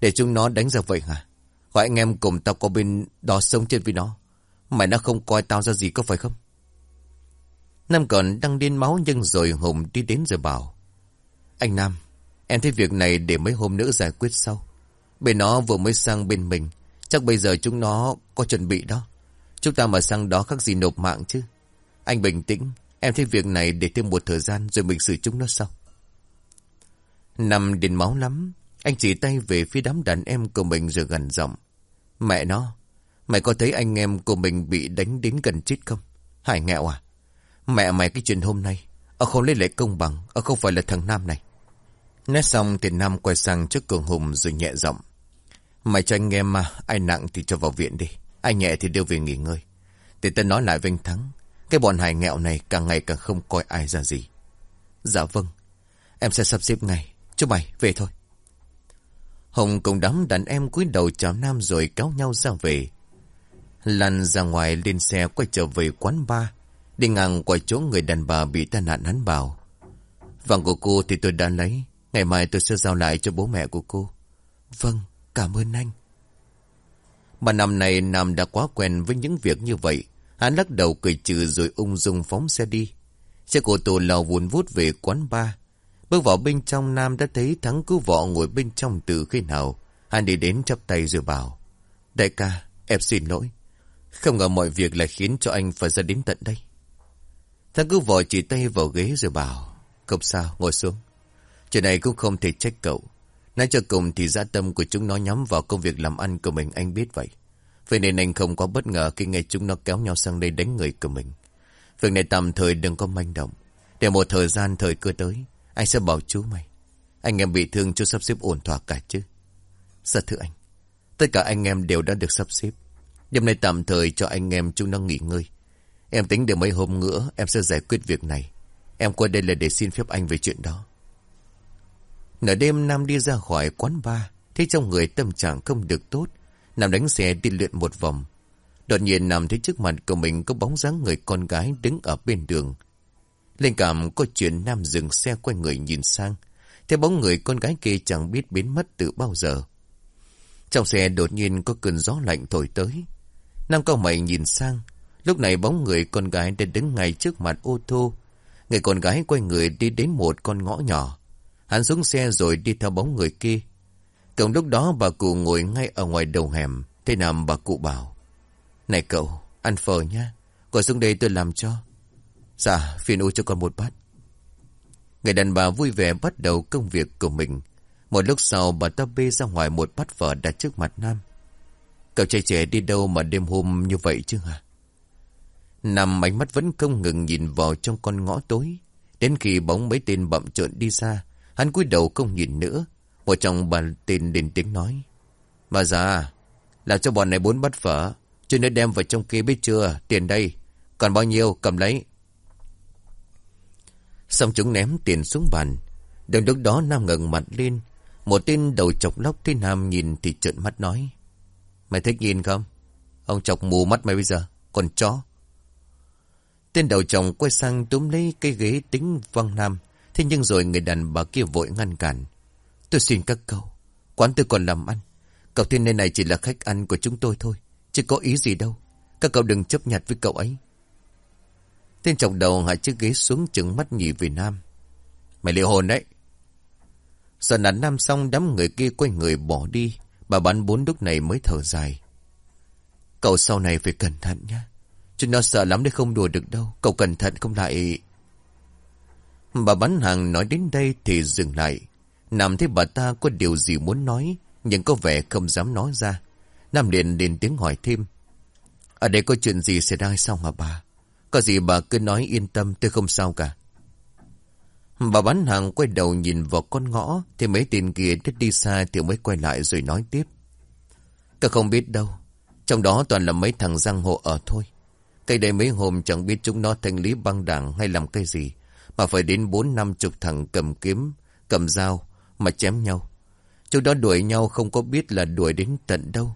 Speaker 1: để chúng nó đánh ra vậy hả? Gọi anh em cùng tao có bên đó sống trên với nó. Mày nó không coi tao ra gì có phải không? Nam còn đang điên máu nhưng rồi Hùng đi đến rồi bảo. Anh Nam, em thấy việc này để mấy hôm nữa giải quyết sau. Bên nó vừa mới sang bên mình. Chắc bây giờ chúng nó có chuẩn bị đó. Chúng ta mà sang đó khác gì nộp mạng chứ. Anh bình tĩnh. Em thấy việc này để thêm một thời gian rồi mình xử chúng nó sau. Nằm điên máu lắm. Anh chỉ tay về phía đám đàn em của mình rồi gần giọng. Mẹ nó, mày có thấy anh em của mình bị đánh đến gần chết không? Hải nghẹo à? Mẹ mày cái chuyện hôm nay, ở không lấy lệ công bằng, ở không phải là thằng Nam này. Nét xong thì Nam quay sang trước cường hùng rồi nhẹ giọng. Mày cho anh em mà, ai nặng thì cho vào viện đi. Ai nhẹ thì đưa về nghỉ ngơi. thì ta nói lại với anh Thắng. Cái bọn hài nghẹo này càng ngày càng không coi ai ra gì. Dạ vâng. Em sẽ sắp xếp ngay. Chú mày, về thôi. Hồng cùng đám đàn em cúi đầu chào Nam rồi kéo nhau ra về. Lan ra ngoài lên xe quay trở về quán bar. Đi ngang qua chỗ người đàn bà bị tai nạn hắn bảo. Vàng của cô thì tôi đã lấy. Ngày mai tôi sẽ giao lại cho bố mẹ của cô. Vâng, cảm ơn anh. Mà năm này Nam đã quá quen với những việc như vậy. Hắn lắc đầu cười trừ rồi ung dung phóng xe đi. Xe của tổ lò vùn vút về quán bar. Bước vào bên trong Nam đã thấy thắng cứu võ ngồi bên trong từ khi nào. Hắn đi đến chắp tay rồi bảo. Đại ca, em xin lỗi. Không ngờ mọi việc lại khiến cho anh phải ra đến tận đây. Thằng cứ vội chỉ tay vào ghế rồi bảo. Không sao, ngồi xuống. Chuyện này cũng không thể trách cậu. Nói cho cùng thì gia tâm của chúng nó nhắm vào công việc làm ăn của mình anh biết vậy. Vậy nên anh không có bất ngờ khi nghe chúng nó kéo nhau sang đây đánh người của mình. Việc này tạm thời đừng có manh động. Để một thời gian thời cơ tới, anh sẽ bảo chú mày. Anh em bị thương chú sắp xếp ổn thỏa cả chứ. Dạ thưa anh, tất cả anh em đều đã được sắp xếp. Đêm nay tạm thời cho anh em chúng nó nghỉ ngơi. Em tính để mấy hôm nữa em sẽ giải quyết việc này. Em qua đây là để xin phép anh về chuyện đó. Nửa đêm Nam đi ra khỏi quán bar, thấy trong người tâm trạng không được tốt. Nam đánh xe đi luyện một vòng. Đột nhiên Nam thấy trước mặt của mình có bóng dáng người con gái đứng ở bên đường. Lên cảm có chuyện Nam dừng xe quay người nhìn sang. Thấy bóng người con gái kia chẳng biết biến mất từ bao giờ. Trong xe đột nhiên có cơn gió lạnh thổi tới. Nam cao mày nhìn sang. Lúc này bóng người con gái đã đứng ngay trước mặt ô tô. Người con gái quay người đi đến một con ngõ nhỏ. Hắn xuống xe rồi đi theo bóng người kia. Cộng lúc đó bà cụ ngồi ngay ở ngoài đầu hẻm. Thế nằm bà cụ bảo. Này cậu, ăn phở nha, Gọi xuống đây tôi làm cho. Dạ, phiền ô cho con một bát. Người đàn bà vui vẻ bắt đầu công việc của mình. Một lúc sau bà ta bê ra ngoài một bát phở đặt trước mặt Nam. Cậu trai trẻ đi đâu mà đêm hôm như vậy chứ hả? Nam ánh mắt vẫn không ngừng nhìn vào trong con ngõ tối. Đến khi bóng mấy tên bậm trợn đi xa, hắn cúi đầu không nhìn nữa. Một trong bàn tên đến tiếng nói. mà già, làm cho bọn này bốn bát phở. Chứ nữa đem vào trong kia biết chưa, tiền đây. Còn bao nhiêu, cầm lấy. Xong chúng ném tiền xuống bàn. Đừng lúc đó Nam ngẩng mặt lên. Một tên đầu chọc lóc thế Nam nhìn thì trợn mắt nói. Mày thích nhìn không? Ông chọc mù mắt mày bây giờ. Còn chó. Tên đầu chồng quay sang túm lấy cái ghế tính văng Nam. Thế nhưng rồi người đàn bà kia vội ngăn cản. Tôi xin các cậu. Quán tôi còn làm ăn. Cậu thiên này này chỉ là khách ăn của chúng tôi thôi. Chứ có ý gì đâu. Các cậu đừng chấp nhặt với cậu ấy. Tên chồng đầu hạ chiếc ghế xuống chừng mắt nhì về Nam. Mày liệu hồn đấy. Sợ nạn Nam xong đám người kia quay người bỏ đi. Bà bán bốn lúc này mới thở dài. Cậu sau này phải cẩn thận nhé. Chúng nó sợ lắm để không đùa được đâu. Cậu cẩn thận không lại... Bà bán hàng nói đến đây thì dừng lại. Nam thấy bà ta có điều gì muốn nói, nhưng có vẻ không dám nói ra. Nam liền lên tiếng hỏi thêm. Ở đây có chuyện gì xảy ra sao hả bà? Có gì bà cứ nói yên tâm tôi không sao cả. Bà bán hàng quay đầu nhìn vào con ngõ thì mấy tên kia đứt đi xa thì mới quay lại rồi nói tiếp. Các không biết đâu. Trong đó toàn là mấy thằng giang hộ ở thôi. Cây đây mấy hôm chẳng biết chúng nó thanh lý băng đảng hay làm cái gì. Mà phải đến bốn năm chục thằng cầm kiếm, cầm dao mà chém nhau. Chúng đó đuổi nhau không có biết là đuổi đến tận đâu.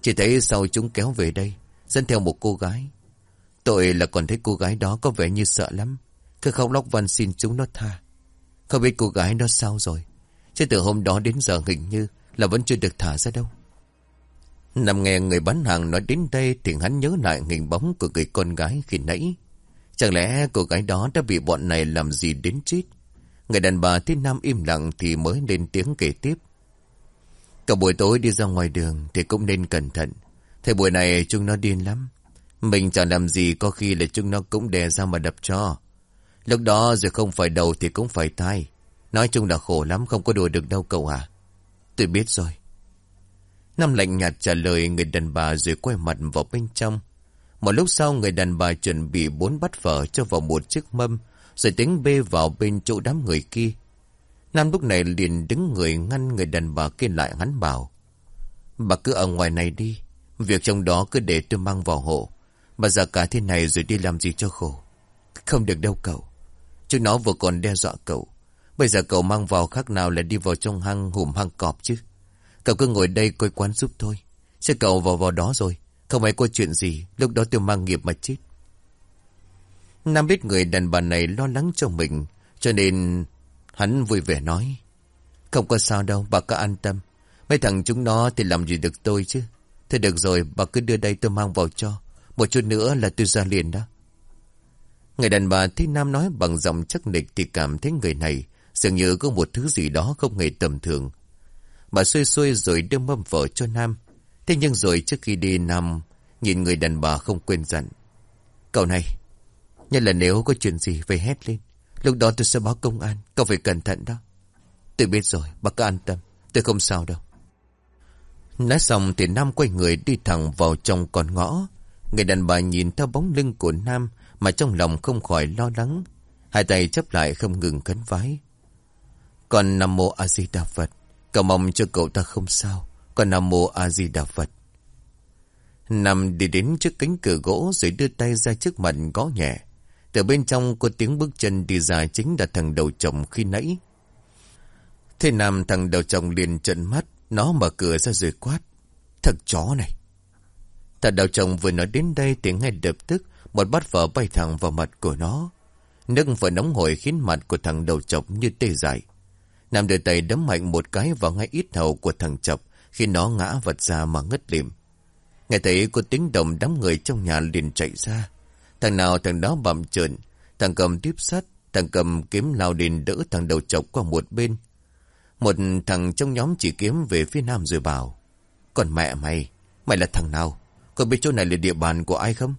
Speaker 1: Chỉ thấy sau chúng kéo về đây, dẫn theo một cô gái. Tội là còn thấy cô gái đó có vẻ như sợ lắm. Cứ khóc lóc van xin chúng nó tha. Không biết cô gái đó sao rồi. Chứ từ hôm đó đến giờ hình như là vẫn chưa được thả ra đâu. Nằm nghe người bán hàng nói đến đây thì hắn nhớ lại hình bóng của người con gái khi nãy. Chẳng lẽ cô gái đó đã bị bọn này làm gì đến chết? Người đàn bà Thiên Nam im lặng thì mới lên tiếng kể tiếp. Cả buổi tối đi ra ngoài đường thì cũng nên cẩn thận. Thời buổi này chúng nó điên lắm. Mình chẳng làm gì có khi là chúng nó cũng đè ra mà đập cho. Lúc đó rồi không phải đầu thì cũng phải tai. Nói chung là khổ lắm không có đùa được đâu cậu à. Tôi biết rồi. Nam lạnh nhạt trả lời người đàn bà rồi quay mặt vào bên trong. Một lúc sau người đàn bà chuẩn bị bốn bát phở cho vào một chiếc mâm, rồi tính bê vào bên chỗ đám người kia. Nam lúc này liền đứng người ngăn người đàn bà kia lại hắn bảo. Bà cứ ở ngoài này đi, việc trong đó cứ để tôi mang vào hộ. Bà già cả thế này rồi đi làm gì cho khổ. Không được đâu cậu. Chúng nó vừa còn đe dọa cậu. Bây giờ cậu mang vào khác nào là đi vào trong hang hùm hang cọp chứ. Cậu cứ ngồi đây coi quán giúp thôi. sẽ cậu vào vào đó rồi. Không ai có chuyện gì. Lúc đó tôi mang nghiệp mà chết. Nam biết người đàn bà này lo lắng cho mình. Cho nên hắn vui vẻ nói. Không có sao đâu. Bà cứ an tâm. Mấy thằng chúng nó thì làm gì được tôi chứ. thế được rồi. Bà cứ đưa đây tôi mang vào cho. Một chút nữa là tôi ra liền đó. Người đàn bà thấy Nam nói bằng giọng chắc nịch thì cảm thấy người này dường như có một thứ gì đó không hề tầm thường. Bà xuôi xuôi rồi đưa mâm vợ cho Nam. Thế nhưng rồi trước khi đi Nam nhìn người đàn bà không quên dặn. Cậu này, nhất là nếu có chuyện gì phải hét lên. Lúc đó tôi sẽ báo công an, cậu phải cẩn thận đó. Tôi biết rồi, bà cứ an tâm, tôi không sao đâu. Nói xong thì Nam quay người đi thẳng vào trong con ngõ. Người đàn bà nhìn theo bóng lưng của Nam mà trong lòng không khỏi lo lắng. Hai tay chấp lại không ngừng cấn vái. Còn Nam Mô A Di Đà Phật, cầu mong cho cậu ta không sao. Còn Nam Mô A Di Đà Phật. Nằm đi đến trước cánh cửa gỗ rồi đưa tay ra trước mặt gõ nhẹ. Từ bên trong có tiếng bước chân đi ra chính là thằng đầu chồng khi nãy. Thế Nam thằng đầu chồng liền trợn mắt, nó mở cửa ra rồi quát. Thật chó này. Thằng đầu chồng vừa nói đến đây thì ngay lập tức một bát phở bay thẳng vào mặt của nó. Nước phở nóng hổi khiến mặt của thằng đầu chọc như tê dại. Nam đưa tay đấm mạnh một cái vào ngay ít hầu của thằng chọc khi nó ngã vật ra mà ngất liệm. Nghe thấy có tiếng động đám người trong nhà liền chạy ra. Thằng nào thằng đó bậm trợn, thằng cầm tiếp sắt, thằng cầm kiếm lao đến đỡ thằng đầu chọc qua một bên. Một thằng trong nhóm chỉ kiếm về phía nam rồi bảo. Còn mẹ mày, mày là thằng nào? Có biết chỗ này là địa bàn của ai không?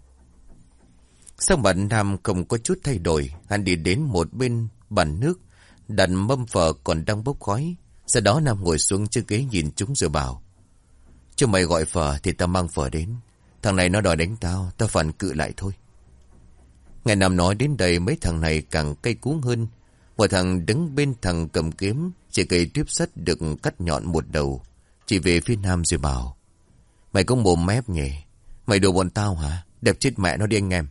Speaker 1: Sau bản nam không có chút thay đổi, hắn đi đến một bên bàn nước, đặt mâm phở còn đang bốc khói. Sau đó Nam ngồi xuống chiếc ghế nhìn chúng rồi bảo. Chứ mày gọi phở thì tao mang phở đến. Thằng này nó đòi đánh tao, tao phản cự lại thôi. Ngày Nam nói đến đây mấy thằng này càng cay cú hơn. Một thằng đứng bên thằng cầm kiếm, chỉ cây tiếp sắt được cắt nhọn một đầu. Chỉ về phía Nam rồi bảo. Mày có mồm mép nhỉ? Mày đùa bọn tao hả? Đẹp chết mẹ nó đi anh em.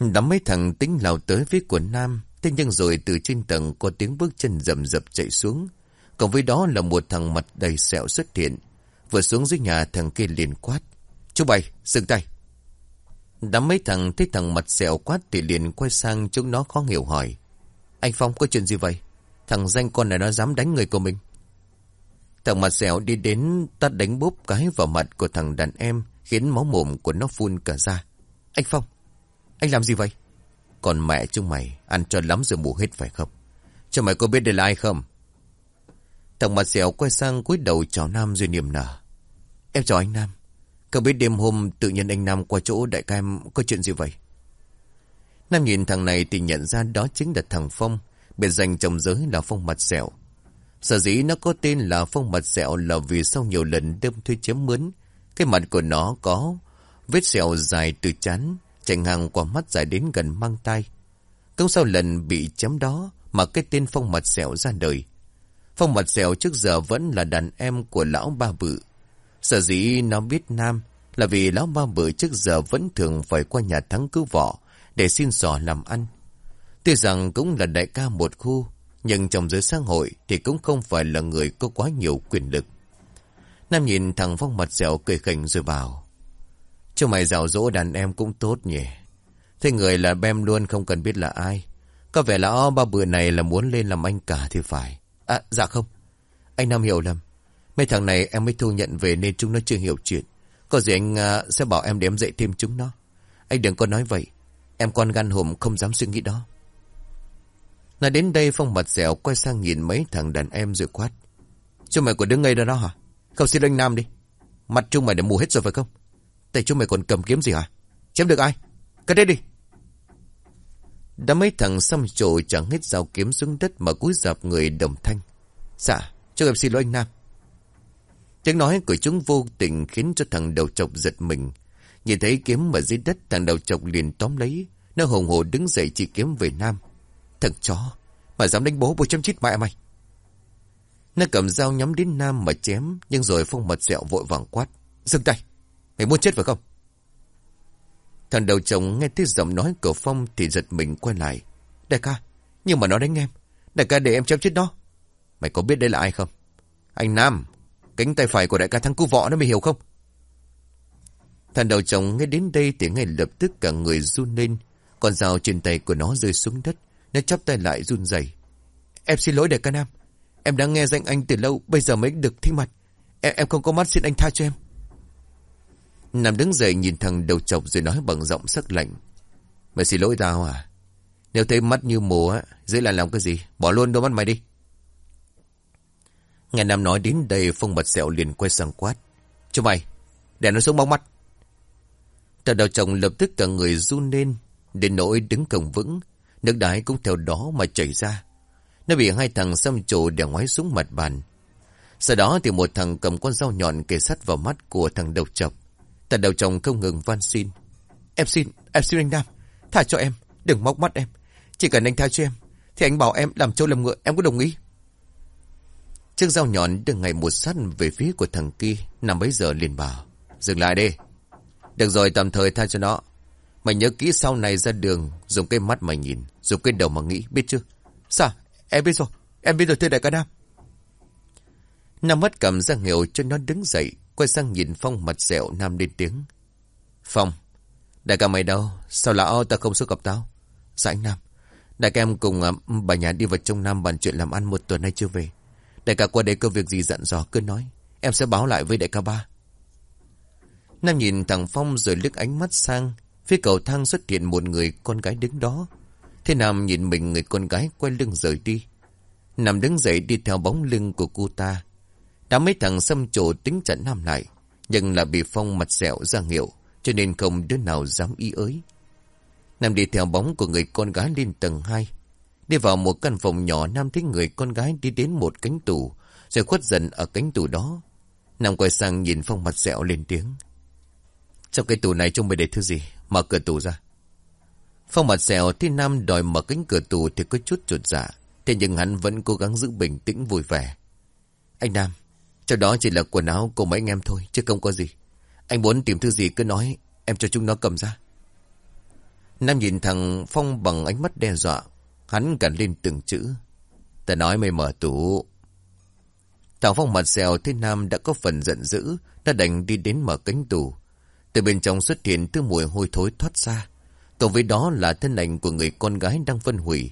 Speaker 1: Đám mấy thằng tính lao tới phía của Nam. Thế nhưng rồi từ trên tầng có tiếng bước chân rầm rập chạy xuống. Còn với đó là một thằng mặt đầy sẹo xuất hiện. Vừa xuống dưới nhà thằng kia liền quát. Chú bày, dừng tay. Đám mấy thằng thấy thằng mặt sẹo quát thì liền quay sang chúng nó khó hiểu hỏi. Anh Phong có chuyện gì vậy? Thằng danh con này nó dám đánh người của mình. Thằng mặt sẹo đi đến tắt đánh bốp cái vào mặt của thằng đàn em khiến máu mồm của nó phun cả ra. Anh Phong, anh làm gì vậy? Còn mẹ chúng mày ăn cho lắm rồi mù hết phải không? Cho mày có biết đây là ai không? Thằng mặt dẻo quay sang cúi đầu chào Nam rồi niềm nở. Em chào anh Nam. Cậu biết đêm hôm tự nhiên anh Nam qua chỗ đại ca em có chuyện gì vậy? Nam nhìn thằng này thì nhận ra đó chính là thằng Phong, biệt danh trong giới là Phong mặt dẻo. Sở dĩ nó có tên là Phong mặt dẻo là vì sau nhiều lần đâm thuê chém mướn, cái mặt của nó có vết sẹo dài từ chán chạy ngang qua mắt dài đến gần mang tay. Công sau lần bị chém đó mà cái tên Phong Mặt Sẹo ra đời. Phong Mặt Sẹo trước giờ vẫn là đàn em của lão ba bự. Sở dĩ nó biết Nam là vì lão ba bự trước giờ vẫn thường phải qua nhà thắng cứu võ để xin sò làm ăn. Tuy rằng cũng là đại ca một khu, nhưng trong giới xã hội thì cũng không phải là người có quá nhiều quyền lực. Nam nhìn thằng Phong Mặt Sẹo cười khỉnh rồi bảo. Chứ mày dạo dỗ đàn em cũng tốt nhỉ. Thế người là bem luôn không cần biết là ai. Có vẻ là ba bữa này là muốn lên làm anh cả thì phải. À dạ không. Anh Nam hiểu lầm. Mấy thằng này em mới thu nhận về nên chúng nó chưa hiểu chuyện. Có gì anh uh, sẽ bảo em đem dạy thêm chúng nó. Anh đừng có nói vậy. Em con gan hùm không dám suy nghĩ đó. Nói đến đây Phong mặt dẻo quay sang nhìn mấy thằng đàn em rồi quát. Chúng mày của đứng ngây đó đó hả? Không xin anh Nam đi. Mặt chúng mày đã mù hết rồi phải không? Tại chúng mày còn cầm kiếm gì hả? Chém được ai? Cất đấy đi. Đã mấy thằng xăm trổ chẳng hết dao kiếm xuống đất mà cúi dạp người đồng thanh. Dạ, cho em xin lỗi anh Nam. Tiếng nói của chúng vô tình khiến cho thằng đầu chọc giật mình. Nhìn thấy kiếm ở dưới đất thằng đầu chọc liền tóm lấy. Nó hồng hồ đứng dậy chỉ kiếm về Nam. Thằng chó, mà dám đánh bố bố chăm chít mẹ mày. Nó cầm dao nhắm đến Nam mà chém, nhưng rồi phong mật sẹo vội vàng quát. Dừng tay, mày muốn chết phải không? Thằng đầu chồng nghe thấy giọng nói của Phong thì giật mình quay lại. Đại ca, nhưng mà nó đánh em. Đại ca để em chém chết nó. Mày có biết đây là ai không? Anh Nam, cánh tay phải của đại ca thắng cứu võ nó mày hiểu không? Thằng đầu chồng nghe đến đây thì ngay lập tức cả người run lên. Con dao trên tay của nó rơi xuống đất. Nó chắp tay lại run rẩy. Em xin lỗi đại ca Nam. Em đã nghe danh anh từ lâu, bây giờ mới được thi mặt. Em, em không có mắt xin anh tha cho em. Nam đứng dậy nhìn thằng đầu chọc rồi nói bằng giọng sắc lạnh. Mày xin lỗi tao à? Nếu thấy mắt như mù á, dễ là làm cái gì? Bỏ luôn đôi mắt mày đi. Nghe Nam nói đến đây, Phong mặt sẹo liền quay sang quát. Cho mày, để nó xuống bóng mắt. Thằng đầu chồng lập tức cả người run lên, đến nỗi đứng cổng vững, nước đái cũng theo đó mà chảy ra. Nó bị hai thằng xăm trổ đè ngoái xuống mặt bàn. Sau đó thì một thằng cầm con dao nhọn kề sắt vào mắt của thằng đầu chọc tần đầu chồng không ngừng van xin. Em xin, em xin anh Nam, thả cho em, đừng móc mắt em. Chỉ cần anh tha cho em, thì anh bảo em làm trâu làm ngựa, em có đồng ý. Chiếc dao nhọn đưa ngày một sắt về phía của thằng kia, nằm bấy giờ liền bảo. Dừng lại đi. Được rồi tạm thời tha cho nó. Mày nhớ kỹ sau này ra đường, dùng cái mắt mà nhìn, dùng cái đầu mà nghĩ, biết chưa? Sao? Em biết rồi, em biết rồi thưa đại ca Nam. Nam mất cầm ra hiệu cho nó đứng dậy, quay sang nhìn Phong mặt dẹo Nam lên tiếng. Phong, đại ca mày đâu? Sao lão ta không xuất gặp tao? Dạ anh Nam, đại ca em cùng uh, bà nhà đi vào trong Nam bàn chuyện làm ăn một tuần nay chưa về. Đại ca qua đây có việc gì dặn dò cứ nói, em sẽ báo lại với đại ca ba. Nam nhìn thằng Phong rồi lướt ánh mắt sang, phía cầu thang xuất hiện một người con gái đứng đó. Thế Nam nhìn mình người con gái quay lưng rời đi. Nam đứng dậy đi theo bóng lưng của cô ta. Đã mấy thằng xâm trổ tính trận Nam lại. Nhưng là bị Phong mặt sẹo ra hiệu. Cho nên không đứa nào dám ý ới. Nam đi theo bóng của người con gái lên tầng 2. Đi vào một căn phòng nhỏ Nam thấy người con gái đi đến một cánh tủ. Rồi khuất dần ở cánh tủ đó. Nam quay sang nhìn Phong mặt sẹo lên tiếng. Trong cái tủ này trông mày để thứ gì? Mở cửa tủ ra. Phong mặt xèo thì Nam đòi mở cánh cửa tù thì có chút chuột dạ. Thế nhưng hắn vẫn cố gắng giữ bình tĩnh vui vẻ. Anh Nam, cho đó chỉ là quần áo của mấy anh em thôi, chứ không có gì. Anh muốn tìm thứ gì cứ nói, em cho chúng nó cầm ra. Nam nhìn thằng Phong bằng ánh mắt đe dọa. Hắn cẩn lên từng chữ. Ta nói mày mở tủ. Thằng Phong mặt xèo thế Nam đã có phần giận dữ, đã đành đi đến mở cánh tủ. Từ bên trong xuất hiện thứ mùi hôi thối thoát ra. Cộng với đó là thân ảnh của người con gái đang phân hủy.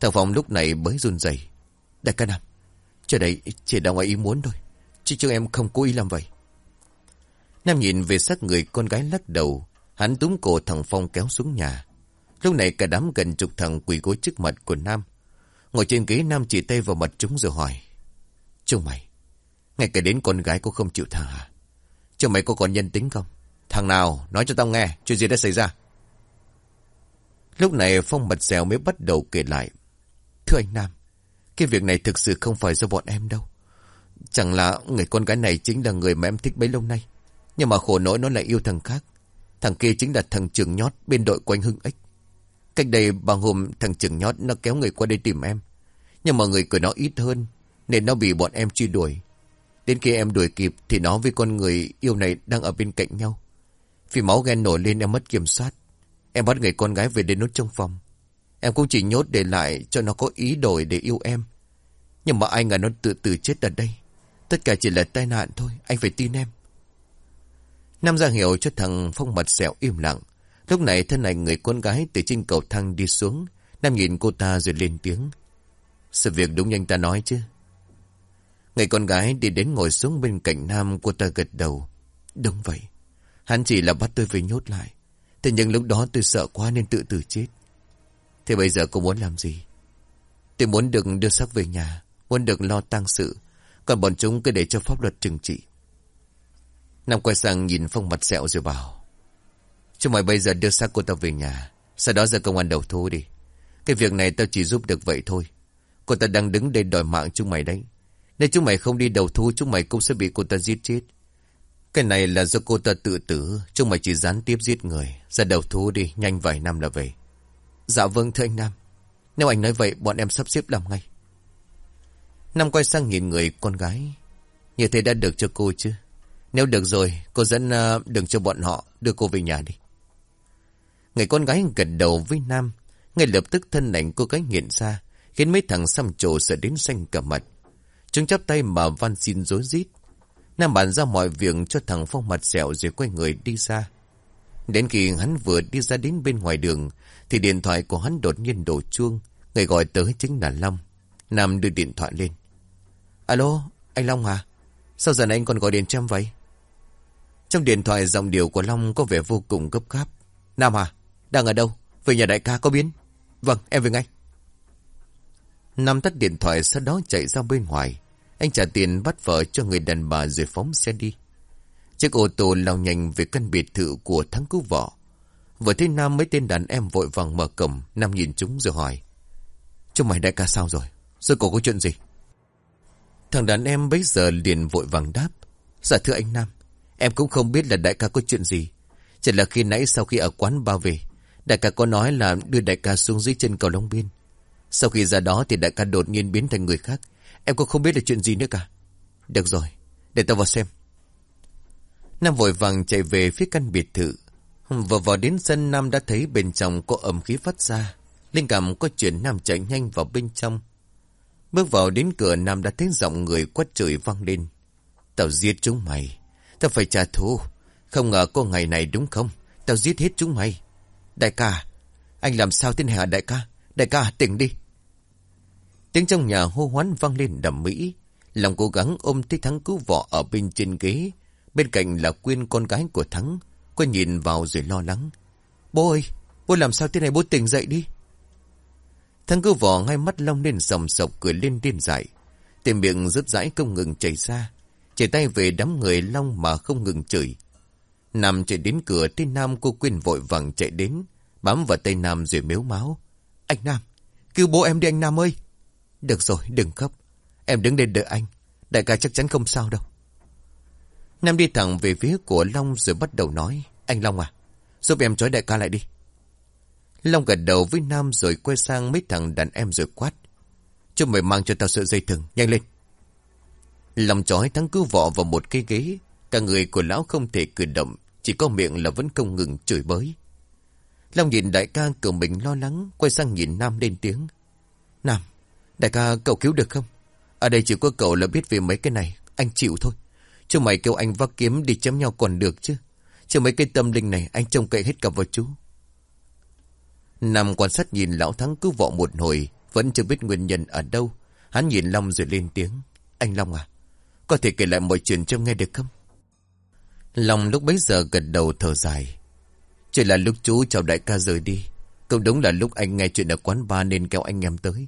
Speaker 1: Thằng Phong lúc này mới run rẩy. Đại ca Nam, chờ đấy chỉ là ngoài ý muốn thôi. Chứ chứ em không cố ý làm vậy. Nam nhìn về xác người con gái lắc đầu. Hắn túm cổ thằng Phong kéo xuống nhà. Lúc này cả đám gần chục thằng quỳ gối trước mặt của Nam. Ngồi trên ghế Nam chỉ tay vào mặt chúng rồi hỏi. Chúng mày, ngay cả đến con gái cũng không chịu thả hả? Chúng mày có còn nhân tính không? Thằng nào, nói cho tao nghe, chuyện gì đã xảy ra? Lúc này Phong mặt dẻo mới bắt đầu kể lại. Thưa anh Nam, cái việc này thực sự không phải do bọn em đâu. Chẳng là người con gái này chính là người mà em thích bấy lâu nay. Nhưng mà khổ nỗi nó lại yêu thằng khác. Thằng kia chính là thằng trường nhót bên đội quanh hưng ích. Cách đây bao hôm, thằng trường nhót nó kéo người qua đây tìm em. Nhưng mà người của nó ít hơn. Nên nó bị bọn em truy đuổi. Đến khi em đuổi kịp thì nó với con người yêu này đang ở bên cạnh nhau. Vì máu ghen nổi lên em mất kiểm soát. Em bắt người con gái về đến nốt trong phòng. Em cũng chỉ nhốt để lại cho nó có ý đổi để yêu em. Nhưng mà ai ngờ nó tự tử chết ở đây. Tất cả chỉ là tai nạn thôi, anh phải tin em. Nam ra hiểu cho thằng Phong mặt sẹo im lặng. Lúc này thân này người con gái từ trên cầu thang đi xuống. Nam nhìn cô ta rồi lên tiếng. Sự việc đúng như anh ta nói chứ. Người con gái đi đến ngồi xuống bên cạnh Nam cô ta gật đầu. Đúng vậy. Hắn chỉ là bắt tôi về nhốt lại. Thế nhưng lúc đó tôi sợ quá nên tự tử chết. Thế bây giờ cô muốn làm gì? Tôi muốn được đưa xác về nhà, muốn được lo tang sự, còn bọn chúng cứ để cho pháp luật trừng trị. Nam quay sang nhìn Phong mặt sẹo rồi bảo. Chúng mày bây giờ đưa xác cô ta về nhà, sau đó ra công an đầu thú đi. Cái việc này tao chỉ giúp được vậy thôi. Cô ta đang đứng đây đòi mạng chúng mày đấy. Nếu chúng mày không đi đầu thú chúng mày cũng sẽ bị cô ta giết chết. Cái này là do cô ta tự tử. Chúng mày chỉ gián tiếp giết người. Ra đầu thú đi, nhanh vài năm là về. Dạ vâng thưa anh Nam. Nếu anh nói vậy bọn em sắp xếp làm ngay. Nam quay sang nhìn người con gái. Như thế đã được cho cô chứ? Nếu được rồi, cô dẫn uh, đường cho bọn họ đưa cô về nhà đi. Người con gái gật đầu với Nam. Ngay lập tức thân ảnh cô gái nghiện ra, khiến mấy thằng xăm trổ sợ đến xanh cả mặt. Chúng chắp tay mà van xin dối rít Nam bàn ra mọi việc cho thằng Phong mặt dẻo rồi quay người đi ra. Đến khi hắn vừa đi ra đến bên ngoài đường, thì điện thoại của hắn đột nhiên đổ chuông. Người gọi tới chính là Long. Nam đưa điện thoại lên. Alo, anh Long à? Sao giờ này anh còn gọi điện cho em vậy? Trong điện thoại giọng điệu của Long có vẻ vô cùng gấp gáp. Nam à, đang ở đâu? Về nhà đại ca có biến? Vâng, em về ngay. Nam tắt điện thoại sau đó chạy ra bên ngoài. Anh trả tiền bắt vợ cho người đàn bà rồi phóng xe đi. Chiếc ô tô lao nhanh về căn biệt thự của thắng cứu vợ. Vừa thấy Nam mấy tên đàn em vội vàng mở cổng. Nam nhìn chúng rồi hỏi. Chúng mày đại ca sao rồi? Rồi cổ có chuyện gì? Thằng đàn em bấy giờ liền vội vàng đáp. Dạ thưa anh Nam. Em cũng không biết là đại ca có chuyện gì. Chỉ là khi nãy sau khi ở quán bao về. Đại ca có nói là đưa đại ca xuống dưới chân cầu Long Biên. Sau khi ra đó thì đại ca đột nhiên biến thành người khác. Em cũng không biết là chuyện gì nữa cả. Được rồi, để tao vào xem. Nam vội vàng chạy về phía căn biệt thự. Vừa vào đến sân Nam đã thấy bên trong có ẩm khí phát ra. Linh cảm có chuyện Nam chạy nhanh vào bên trong. Bước vào đến cửa Nam đã thấy giọng người quát trời vang lên. Tao giết chúng mày. Tao phải trả thù. Không ngờ có ngày này đúng không? Tao giết hết chúng mày. Đại ca, anh làm sao thế này hả đại ca? Đại ca tỉnh đi. Tiếng trong nhà hô hoán vang lên đầm mỹ. Lòng cố gắng ôm thấy Thắng cứu vọ ở bên trên ghế. Bên cạnh là Quyên con gái của Thắng. Cô nhìn vào rồi lo lắng. Bố ơi, bố làm sao thế này bố tỉnh dậy đi thằng cứ vỏ ngay mắt long lên sòng sọc cười lên điên dại. Tiền miệng rớt rãi không ngừng chảy ra. Chảy tay về đám người long mà không ngừng chửi. Nam chạy đến cửa tên Nam cô Quyên vội vàng chạy đến. Bám vào tay Nam rồi mếu máu. Anh Nam, cứu bố em đi anh Nam ơi. Được rồi, đừng khóc. Em đứng đây đợi anh. Đại ca chắc chắn không sao đâu. Nam đi thẳng về phía của Long rồi bắt đầu nói. Anh Long à, giúp em trói đại ca lại đi. Long gật đầu với Nam rồi quay sang mấy thằng đàn em rồi quát. Chúng mày mang cho tao sợi dây thừng, nhanh lên. Long chói thắng cứ vọ vào một cây ghế. Cả người của lão không thể cử động, chỉ có miệng là vẫn không ngừng chửi bới. Long nhìn đại ca cậu mình lo lắng, quay sang nhìn Nam lên tiếng. Nam, đại ca cậu cứu được không? Ở đây chỉ có cậu là biết về mấy cái này, anh chịu thôi. Chứ mày kêu anh vác kiếm đi chém nhau còn được chứ. Chứ mấy cái tâm linh này anh trông cậy hết cả vào chú. Nam quan sát nhìn lão thắng cứ vọ một hồi, vẫn chưa biết nguyên nhân ở đâu. Hắn nhìn Long rồi lên tiếng. Anh Long à, có thể kể lại mọi chuyện cho nghe được không? Long lúc bấy giờ gật đầu thở dài. Chỉ là lúc chú chào đại ca rời đi. Cũng đúng là lúc anh nghe chuyện ở quán bar nên kéo anh em tới.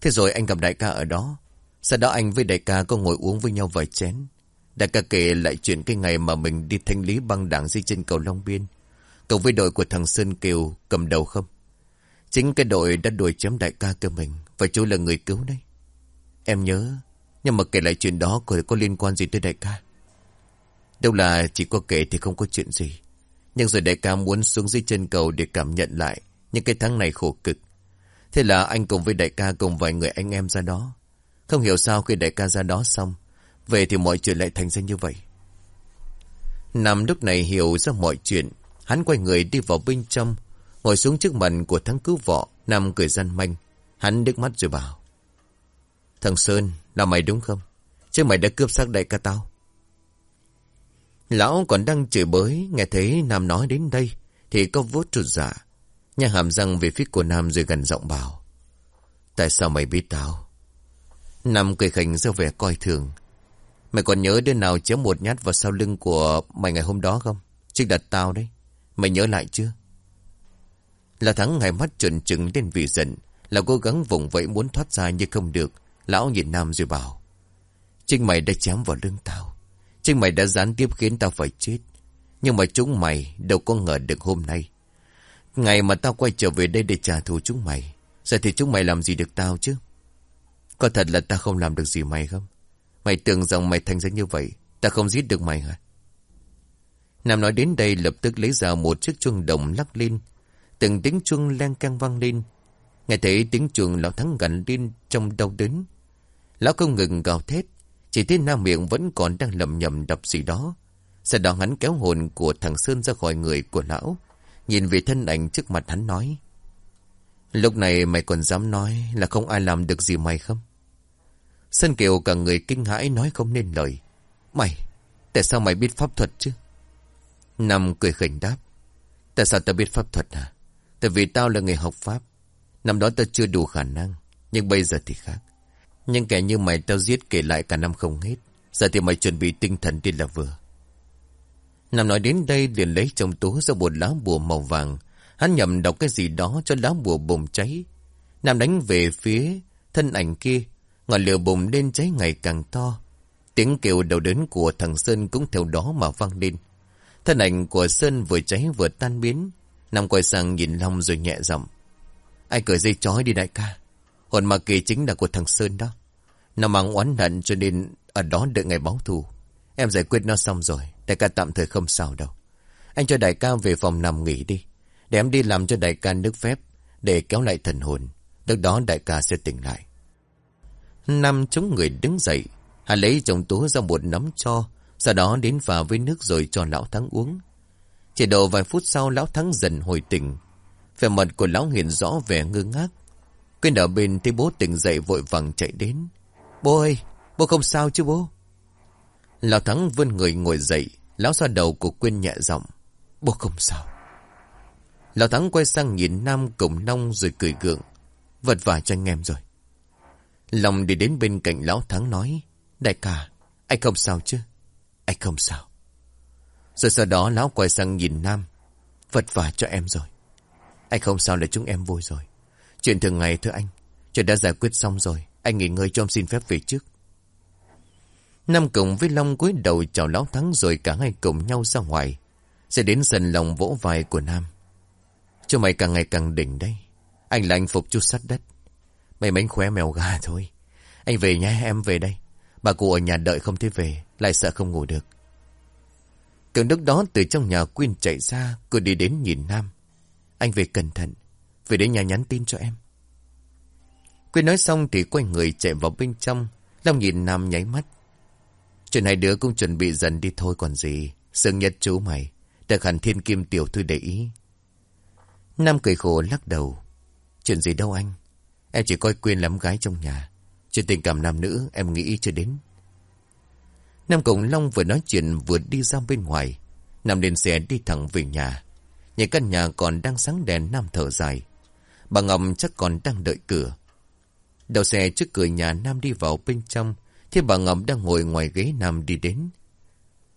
Speaker 1: Thế rồi anh gặp đại ca ở đó. Sau đó anh với đại ca có ngồi uống với nhau vài chén. Đại ca kể lại chuyện cái ngày mà mình đi thanh lý băng đảng di trên cầu Long Biên. Cậu với đội của thằng Sơn Kiều cầm đầu không? Chính cái đội đã đuổi chém đại ca cơ mình. Và chú là người cứu đấy. Em nhớ. Nhưng mà kể lại chuyện đó có, có liên quan gì tới đại ca? Đâu là chỉ có kể thì không có chuyện gì. Nhưng rồi đại ca muốn xuống dưới chân cầu để cảm nhận lại những cái tháng này khổ cực. Thế là anh cùng với đại ca cùng vài người anh em ra đó. Không hiểu sao khi đại ca ra đó xong, về thì mọi chuyện lại thành ra như vậy. Nam lúc này hiểu ra mọi chuyện, hắn quay người đi vào bên trong, ngồi xuống trước mặt của thắng cứu vọ, Nam cười gian manh. Hắn đứt mắt rồi bảo. Thằng Sơn, là mày đúng không? Chứ mày đã cướp xác đại ca tao. Lão còn đang chửi bới, nghe thấy Nam nói đến đây, thì có vốt trụt dạ. Nhà hàm răng về phía của Nam rồi gần giọng bảo. Tại sao mày biết tao? Nam cười khảnh ra vẻ coi thường. Mày còn nhớ đứa nào chém một nhát vào sau lưng của mày ngày hôm đó không? Trích đặt tao đấy. Mày nhớ lại chưa? Là thắng ngày mắt trợn trừng lên vì giận. Là cố gắng vùng vẫy muốn thoát ra nhưng không được. Lão nhìn Nam rồi bảo. Chính mày đã chém vào lưng tao. Chính mày đã gián tiếp khiến tao phải chết. Nhưng mà chúng mày đâu có ngờ được hôm nay. Ngày mà tao quay trở về đây để trả thù chúng mày. Giờ thì chúng mày làm gì được tao chứ? Có thật là ta không làm được gì mày không? Mày tưởng rằng mày thành ra như vậy, ta không giết được mày hả? Nam nói đến đây lập tức lấy ra một chiếc chuông đồng lắc lên. Từng tiếng chuông len căng vang lên. Nghe thấy tiếng chuông lão thắng gắn lên trong đau đớn. Lão không ngừng gào thét. Chỉ thấy Nam miệng vẫn còn đang lầm nhầm đập gì đó. Sau đó hắn kéo hồn của thằng Sơn ra khỏi người của lão. Nhìn về thân ảnh trước mặt hắn nói. Lúc này mày còn dám nói là không ai làm được gì mày không? Sơn Kiều cả người kinh hãi nói không nên lời. Mày, tại sao mày biết pháp thuật chứ? Nam cười khỉnh đáp. Tại sao tao biết pháp thuật hả? Tại vì tao là người học pháp. Năm đó tao chưa đủ khả năng. Nhưng bây giờ thì khác. Nhưng kẻ như mày tao giết kể lại cả năm không hết. Giờ thì mày chuẩn bị tinh thần đi là vừa. Nam nói đến đây liền lấy trong túi ra một lá bùa màu vàng. Hắn nhầm đọc cái gì đó cho lá bùa bùng cháy. Nam đánh về phía thân ảnh kia. Ngọn lửa bùng lên cháy ngày càng to. Tiếng kêu đầu đớn của thằng Sơn cũng theo đó mà vang lên. Thân ảnh của Sơn vừa cháy vừa tan biến. Nam quay sang nhìn Long rồi nhẹ giọng. Ai cởi dây chói đi đại ca. Hồn ma kỳ chính là của thằng Sơn đó. Nó mang oán hận cho nên ở đó đợi ngày báo thù. Em giải quyết nó xong rồi. Đại ca tạm thời không sao đâu. Anh cho đại ca về phòng nằm nghỉ đi. Để em đi làm cho đại ca nước phép. Để kéo lại thần hồn. Lúc đó đại ca sẽ tỉnh lại. Nam chống người đứng dậy. Hà lấy chồng tố ra một nắm cho. Sau đó đến vào với nước rồi cho lão thắng uống. Chỉ độ vài phút sau lão thắng dần hồi tỉnh. Vẻ mặt của lão hiện rõ vẻ ngơ ngác. Quyên ở bên thấy bố tỉnh dậy vội vàng chạy đến. Bố ơi, bố không sao chứ bố? Lão thắng vươn người ngồi dậy. Lão xoa đầu của Quyên nhẹ giọng. Bố không sao. Lão thắng quay sang nhìn Nam cổng nông rồi cười gượng. Vật vả cho anh em rồi. Lòng đi đến bên cạnh lão thắng nói. Đại ca, anh không sao chứ? Anh không sao. Rồi sau đó lão quay sang nhìn Nam. Vật vả cho em rồi. Anh không sao là chúng em vui rồi. Chuyện thường ngày thưa anh. Chuyện đã giải quyết xong rồi. Anh nghỉ ngơi cho em xin phép về trước. Nam cùng với Long cúi đầu chào lão thắng rồi cả hai cùng nhau ra ngoài. Sẽ đến dần lòng vỗ vai của Nam. Cho mày càng ngày càng đỉnh đây. Anh là anh phục chút sắt đất. Mày mánh khóe mèo gà thôi. Anh về nhé, em về đây. Bà cụ ở nhà đợi không thấy về. Lại sợ không ngủ được. Cường lúc đó từ trong nhà Quyên chạy ra. Cô đi đến nhìn Nam. Anh về cẩn thận. Về đến nhà nhắn tin cho em. Quyên nói xong thì quay người chạy vào bên trong. Long nhìn Nam nháy mắt. Chuyện hai đứa cũng chuẩn bị dần đi thôi còn gì. Sương nhất chú mày. Được hẳn thiên kim tiểu thư để ý. Nam cười khổ lắc đầu. Chuyện gì đâu anh. Em chỉ coi Quyên lắm gái trong nhà. Chuyện tình cảm nam nữ em nghĩ chưa đến. Nam Cộng Long vừa nói chuyện vừa đi ra bên ngoài. Nam lên xe đi thẳng về nhà. Nhà căn nhà còn đang sáng đèn Nam thở dài. Bà Ngọc chắc còn đang đợi cửa. Đầu xe trước cửa nhà Nam đi vào bên trong. Thì bà Ngọc đang ngồi ngoài ghế Nam đi đến.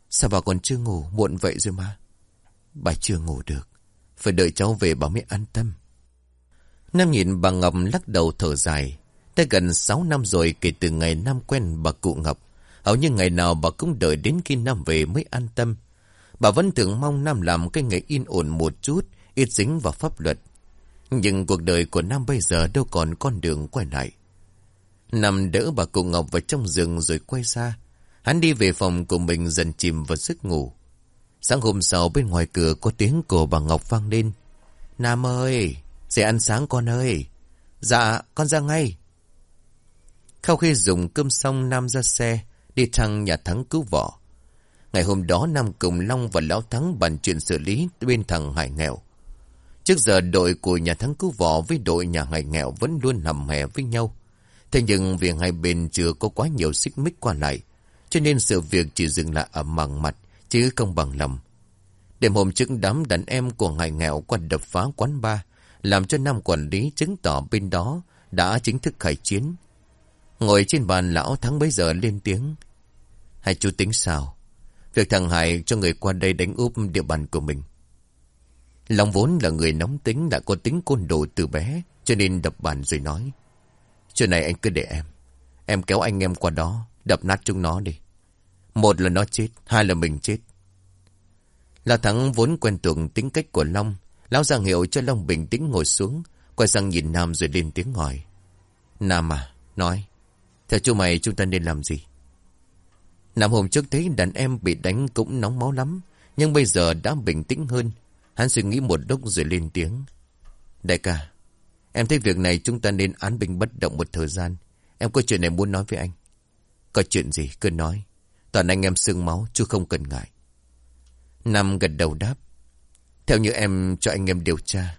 Speaker 1: Sao bà còn chưa ngủ muộn vậy rồi mà? Bà chưa ngủ được. Phải đợi cháu về bà mới an tâm. Nam nhìn bà Ngọc lắc đầu thở dài. Đã gần 6 năm rồi kể từ ngày Nam quen bà cụ Ngọc. Hầu như ngày nào bà cũng đợi đến khi Nam về mới an tâm. Bà vẫn thường mong Nam làm cái nghề yên ổn một chút, ít dính vào pháp luật. Nhưng cuộc đời của Nam bây giờ đâu còn con đường quay lại. Nam đỡ bà cụ Ngọc vào trong giường rồi quay ra. Hắn đi về phòng của mình dần chìm vào giấc ngủ. Sáng hôm sau bên ngoài cửa có tiếng của bà Ngọc vang lên. Nam ơi, sẽ ăn sáng con ơi. Dạ, con ra ngay. Sau khi dùng cơm xong Nam ra xe, đi thăng nhà Thắng cứu võ. Ngày hôm đó Nam cùng Long và Lão Thắng bàn chuyện xử lý bên thằng Hải Nghèo. Trước giờ đội của nhà Thắng cứu võ với đội nhà Hải Nghèo vẫn luôn nằm hè với nhau. Thế nhưng vì hai bên chưa có quá nhiều xích mích qua lại, cho nên sự việc chỉ dừng lại ở màng mặt, chứ không bằng lòng. Đêm hôm trước đám đàn em của Hải Nghèo qua đập phá quán bar, làm cho Nam quản lý chứng tỏ bên đó đã chính thức khởi chiến. Ngồi trên bàn lão thắng bấy giờ lên tiếng. Hai chú tính sao? Việc thằng Hải cho người qua đây đánh úp địa bàn của mình. Long vốn là người nóng tính đã có tính côn đồ từ bé, cho nên đập bàn rồi nói. Chuyện này anh cứ để em. Em kéo anh em qua đó, đập nát chúng nó đi. Một là nó chết, hai là mình chết. Là Thắng vốn quen tưởng tính cách của Long. Lão giang hiệu cho Long bình tĩnh ngồi xuống, Quay sang nhìn Nam rồi lên tiếng hỏi. Nam à, nói. Theo chú mày chúng ta nên làm gì? Nam hôm trước thấy đàn em bị đánh cũng nóng máu lắm. Nhưng bây giờ đã bình tĩnh hơn. Hắn suy nghĩ một lúc rồi lên tiếng. Đại ca, em thấy việc này chúng ta nên án bình bất động một thời gian. Em có chuyện này muốn nói với anh. Có chuyện gì cứ nói. Toàn anh em sương máu chú không cần ngại. Nam gật đầu đáp. Theo như em cho anh em điều tra.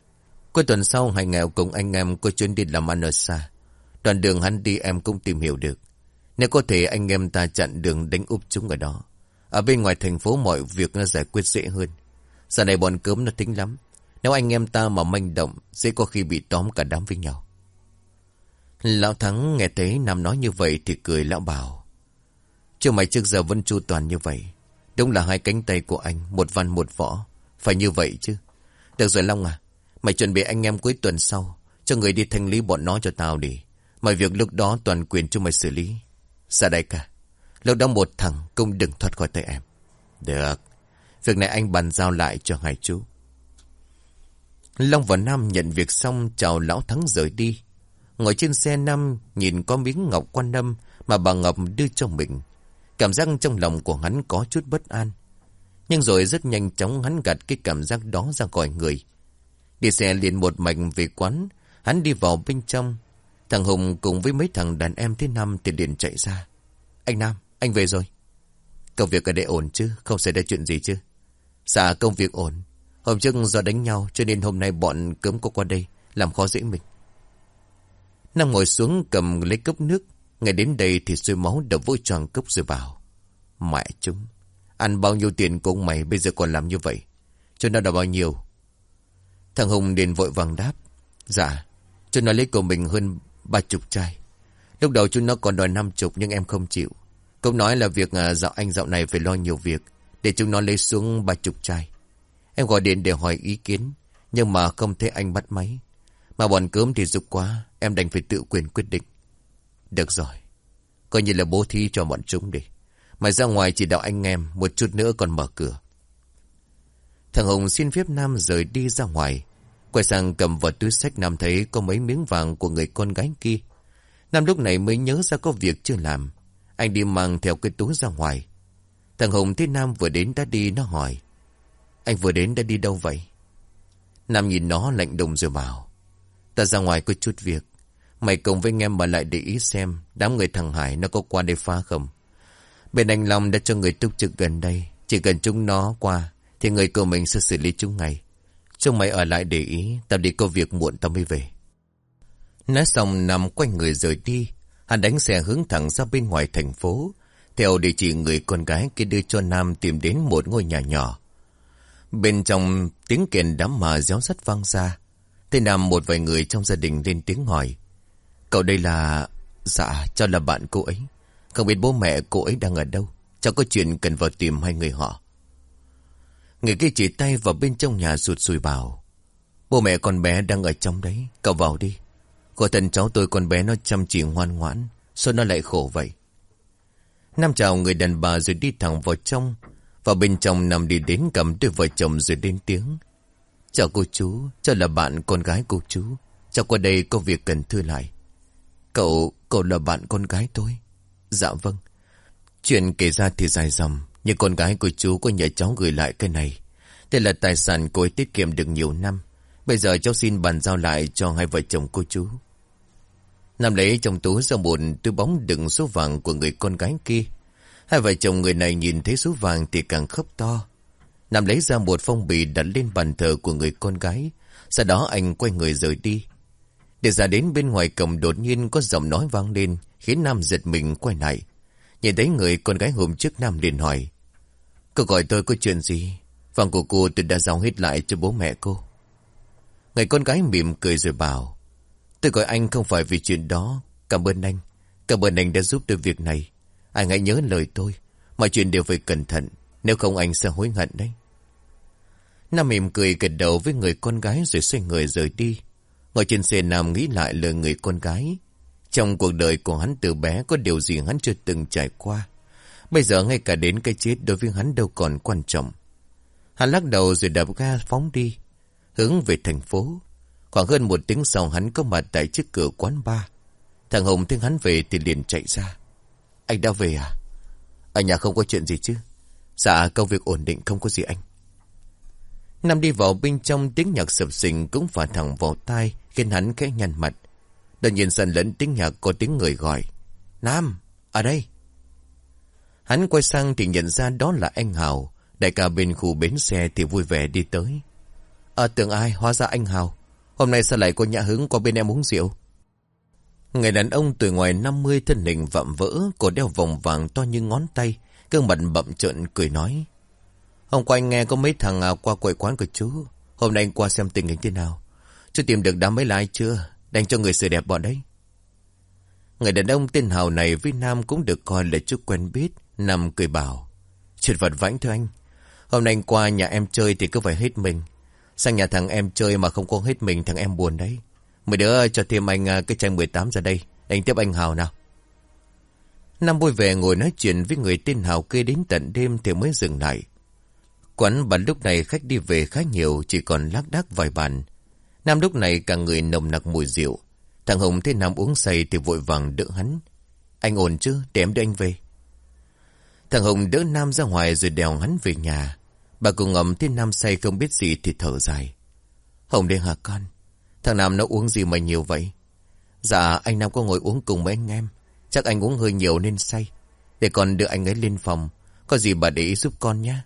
Speaker 1: Cuối tuần sau hai nghèo cùng anh em có chuyến đi làm ăn ở xa. Đoạn đường hắn đi em cũng tìm hiểu được. Nếu có thể anh em ta chặn đường đánh úp chúng ở đó. Ở bên ngoài thành phố mọi việc nó giải quyết dễ hơn. Giờ này bọn cớm nó tính lắm. Nếu anh em ta mà manh động, sẽ có khi bị tóm cả đám với nhau. Lão Thắng nghe thấy Nam nói như vậy thì cười lão bảo. Chứ mày trước giờ vẫn chu toàn như vậy. Đúng là hai cánh tay của anh, một văn một võ. Phải như vậy chứ. Được rồi Long à, mày chuẩn bị anh em cuối tuần sau, cho người đi thanh lý bọn nó cho tao đi. Mọi việc lúc đó toàn quyền cho mày xử lý. Sao đây cả? Lúc đó một thằng cũng đừng thoát khỏi tay em. Được. Việc này anh bàn giao lại cho hai chú. Long và Nam nhận việc xong chào lão thắng rời đi. Ngồi trên xe Nam nhìn có miếng ngọc quan âm mà bà Ngọc đưa cho mình. Cảm giác trong lòng của hắn có chút bất an. Nhưng rồi rất nhanh chóng hắn gạt cái cảm giác đó ra khỏi người. Đi xe liền một mạch về quán, hắn đi vào bên trong. Thằng Hùng cùng với mấy thằng đàn em thứ năm thì liền chạy ra. Anh Nam, anh về rồi. Công việc ở đây ổn chứ, không xảy ra chuyện gì chứ. Dạ công việc ổn. Hôm trước do đánh nhau cho nên hôm nay bọn cấm có qua đây, làm khó dễ mình. Nam ngồi xuống cầm lấy cốc nước, ngày đến đây thì xuôi máu đập vội tròn cốc rồi bảo. Mẹ chúng, ăn bao nhiêu tiền của mày bây giờ còn làm như vậy. Cho nó là bao nhiêu? Thằng Hùng liền vội vàng đáp. Dạ, cho nó lấy của mình hơn ba chục chai. Lúc đầu chúng nó còn đòi năm chục nhưng em không chịu. Cậu nói là việc à, dạo anh dạo này phải lo nhiều việc. Để chúng nó lấy xuống ba chục chai. Em gọi điện để hỏi ý kiến. Nhưng mà không thấy anh bắt máy. Mà bọn cớm thì dục quá. Em đành phải tự quyền quyết định. Được rồi. Coi như là bố thí cho bọn chúng đi. Mày ra ngoài chỉ đạo anh em. Một chút nữa còn mở cửa. Thằng Hùng xin phép Nam rời đi ra ngoài. Quay sang cầm vào túi sách Nam thấy có mấy miếng vàng của người con gái kia. Nam lúc này mới nhớ ra có việc chưa làm. Anh đi mang theo cái túi ra ngoài. Thằng Hùng thấy Nam vừa đến đã đi, nó hỏi. Anh vừa đến đã đi đâu vậy? Nam nhìn nó lạnh đùng rồi bảo. Ta ra ngoài có chút việc. Mày cùng với anh em mà lại để ý xem đám người thằng Hải nó có qua đây phá không. Bên anh Long đã cho người túc trực gần đây. Chỉ cần chúng nó qua thì người của mình sẽ xử lý chúng ngay. Chúng mày ở lại để ý. Tao đi có việc muộn tao mới về. Nói xong nằm quanh người rời đi. Hắn đánh xe hướng thẳng ra bên ngoài thành phố. Theo địa chỉ người con gái kia đưa cho Nam tìm đến một ngôi nhà nhỏ. Bên trong tiếng kèn đám mà réo sắt vang ra. Thế Nam một vài người trong gia đình lên tiếng hỏi. Cậu đây là... Dạ, cho là bạn cô ấy. Không biết bố mẹ cô ấy đang ở đâu. Cháu có chuyện cần vào tìm hai người họ. Người kia chỉ tay vào bên trong nhà sụt sùi bảo. Bố mẹ con bé đang ở trong đấy. Cậu vào đi. Có thần cháu tôi con bé nó chăm chỉ ngoan ngoãn. Sao nó lại khổ vậy? Nam chào người đàn bà rồi đi thẳng vào trong. Vào bên trong nằm đi đến cầm đôi vợ chồng rồi đến tiếng. Chào cô chú, cháu là bạn con gái cô chú. Cháu qua đây có việc cần thưa lại. Cậu, cậu là bạn con gái tôi. Dạ vâng. Chuyện kể ra thì dài dòng, nhưng con gái của chú có nhờ cháu gửi lại cái này. Đây là tài sản cô ấy tiết kiệm được nhiều năm. Bây giờ cháu xin bàn giao lại cho hai vợ chồng cô chú. Nam lấy trong túi ra một túi bóng đựng số vàng của người con gái kia. Hai vợ chồng người này nhìn thấy số vàng thì càng khóc to. Nam lấy ra một phong bì đặt lên bàn thờ của người con gái. Sau đó anh quay người rời đi. Để ra đến bên ngoài cổng đột nhiên có giọng nói vang lên, khiến Nam giật mình quay lại. Nhìn thấy người con gái hôm trước Nam liền hỏi. Cô gọi tôi có chuyện gì? Vàng của cô tôi đã giao hết lại cho bố mẹ cô. Người con gái mỉm cười rồi bảo. Tôi gọi anh không phải vì chuyện đó. Cảm ơn anh. Cảm ơn anh đã giúp tôi việc này. Anh hãy nhớ lời tôi. Mọi chuyện đều phải cẩn thận. Nếu không anh sẽ hối hận đấy. Nam mỉm cười gật đầu với người con gái rồi xoay người rời đi. Ngồi trên xe Nam nghĩ lại lời người con gái. Trong cuộc đời của hắn từ bé có điều gì hắn chưa từng trải qua. Bây giờ ngay cả đến cái chết đối với hắn đâu còn quan trọng. Hắn lắc đầu rồi đạp ga phóng đi. Hướng về thành phố. Khoảng hơn một tiếng sau hắn có mặt tại trước cửa quán bar. Thằng Hồng thấy hắn về thì liền chạy ra. Anh đã về à? Ở nhà không có chuyện gì chứ? Dạ công việc ổn định không có gì anh. Nam đi vào bên trong tiếng nhạc sập sình cũng phả thẳng vào tai khiến hắn khẽ nhăn mặt. Đột nhiên sân lẫn tiếng nhạc có tiếng người gọi. Nam, ở đây. Hắn quay sang thì nhận ra đó là anh Hào. Đại ca bên khu bến xe thì vui vẻ đi tới. À tưởng ai, hóa ra anh Hào. Hôm nay sao lại có nhã hứng qua bên em uống rượu? Người đàn ông tuổi ngoài 50 thân hình vạm vỡ, cổ đeo vòng vàng to như ngón tay, gương mặt bậm trợn cười nói. Hôm qua anh nghe có mấy thằng à, qua quầy quán của chú. Hôm nay anh qua xem tình hình thế nào. Chú tìm được đám mấy là chưa? Đành cho người sửa đẹp bọn đấy. Người đàn ông tên Hào này với Nam cũng được coi là chú quen biết. Nam cười bảo. Chuyện vật vãnh thưa anh. Hôm nay anh qua nhà em chơi thì cứ phải hết mình. Sang nhà thằng em chơi mà không có hết mình thằng em buồn đấy. Mấy đứa cho thêm anh à, cái chai 18 ra đây. Anh tiếp anh Hào nào. Nam vui vẻ ngồi nói chuyện với người tên Hào kia đến tận đêm thì mới dừng lại. Quán bàn lúc này khách đi về khá nhiều, chỉ còn lác đác vài bàn. Nam lúc này cả người nồng nặc mùi rượu. Thằng hồng thấy Nam uống say thì vội vàng đỡ hắn. Anh ổn chứ, để em đưa anh về. Thằng Hùng đỡ Nam ra ngoài rồi đèo hắn về nhà. Bà cùng ngầm thấy Nam say không biết gì thì thở dài. Hồng đen hả con? Thằng Nam nó uống gì mà nhiều vậy? Dạ anh Nam có ngồi uống cùng với anh em. Chắc anh uống hơi nhiều nên say. Để con đưa anh ấy lên phòng. Có gì bà để ý giúp con nhé.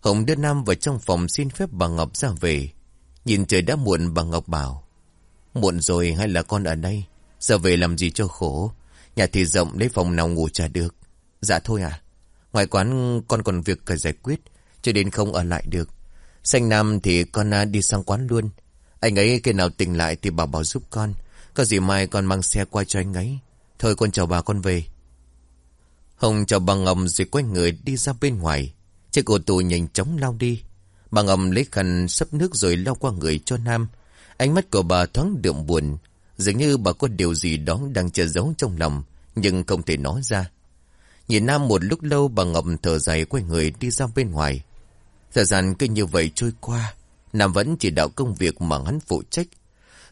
Speaker 1: Hồng đưa Nam vào trong phòng xin phép bà Ngọc ra về. Nhìn trời đã muộn, bà Ngọc bảo. Muộn rồi, hay là con ở đây? Giờ về làm gì cho khổ? Nhà thì rộng, lấy phòng nào ngủ chả được. Dạ thôi à. Ngoài quán con còn việc cần giải quyết. Cho đến không ở lại được. Xanh Nam thì con à, đi sang quán luôn. Anh ấy khi nào tỉnh lại thì bảo bảo giúp con. Có gì mai con mang xe qua cho anh ấy. Thôi con chào bà con về. Hồng chào bà Ngọc rồi quay người đi ra bên ngoài. Chiếc ô tô nhanh chóng lao đi. Bà ngầm lấy khăn sấp nước rồi lao qua người cho Nam. Ánh mắt của bà thoáng đượm buồn. Dường như bà có điều gì đó đang che giấu trong lòng, nhưng không thể nói ra. Nhìn Nam một lúc lâu bà Ngọc thở dài quay người đi ra bên ngoài. Thời gian cứ như vậy trôi qua, Nam vẫn chỉ đạo công việc mà hắn phụ trách.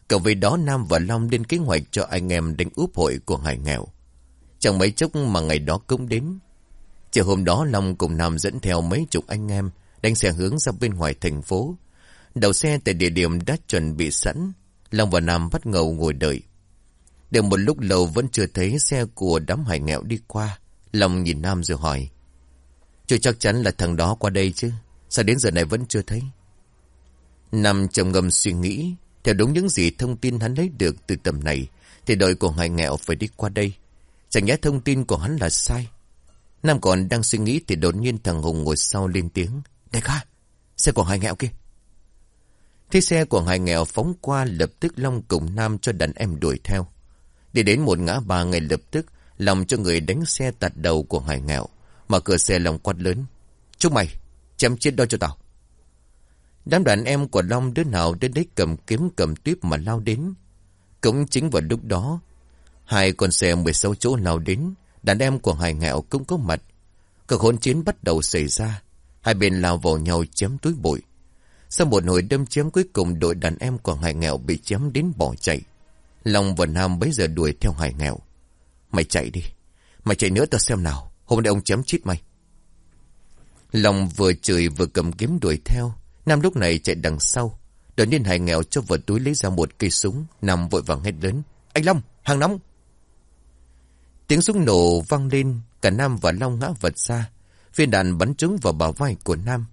Speaker 1: Cậu với đó Nam và Long lên kế hoạch cho anh em đánh úp hội của Hải Nghèo. Chẳng mấy chốc mà ngày đó cũng đến. Chiều hôm đó Long cùng Nam dẫn theo mấy chục anh em đánh xe hướng ra bên ngoài thành phố. Đầu xe tại địa điểm đã chuẩn bị sẵn. Long và Nam bắt ngầu ngồi đợi. Được một lúc lâu vẫn chưa thấy xe của đám hải nghèo đi qua. Long nhìn Nam rồi hỏi. Chú chắc chắn là thằng đó qua đây chứ. Sao đến giờ này vẫn chưa thấy? Nam trầm ngâm suy nghĩ. Theo đúng những gì thông tin hắn lấy được từ tầm này. Thì đội của hải nghèo phải đi qua đây. Chẳng nhẽ thông tin của hắn là sai. Nam còn đang suy nghĩ thì đột nhiên thằng Hùng ngồi sau lên tiếng. Đại ca, xe của hai nghèo kia. Thế xe của hai nghèo phóng qua lập tức Long cùng Nam cho đàn em đuổi theo. Đi đến một ngã ba ngày lập tức, lòng cho người đánh xe tạt đầu của hải nghèo. Mở cửa xe lòng quát lớn. Chúc mày, chém chết đó cho tao. Đám đàn em của Long đứa nào đến đấy cầm kiếm cầm tuyếp mà lao đến. Cũng chính vào lúc đó, hai con xe 16 chỗ lao đến, đàn em của hải nghèo cũng có mặt. Cuộc hỗn chiến bắt đầu xảy ra. Hai bên lao vào nhau chém túi bụi. Sau một hồi đâm chém cuối cùng đội đàn em của hải nghèo bị chém đến bỏ chạy. Long và Nam bấy giờ đuổi theo hải nghèo. Mày chạy đi. Mày chạy nữa tao xem nào. Hôm nay ông chém chít mày. Long vừa chửi vừa cầm kiếm đuổi theo. Nam lúc này chạy đằng sau. Đột nhiên hải nghèo cho vào túi lấy ra một cây súng. Nam vội vàng hét lớn. Anh Long, hàng nóng. Tiếng súng nổ vang lên. Cả Nam và Long ngã vật ra. Viên đạn bắn trúng vào bả vai của Nam.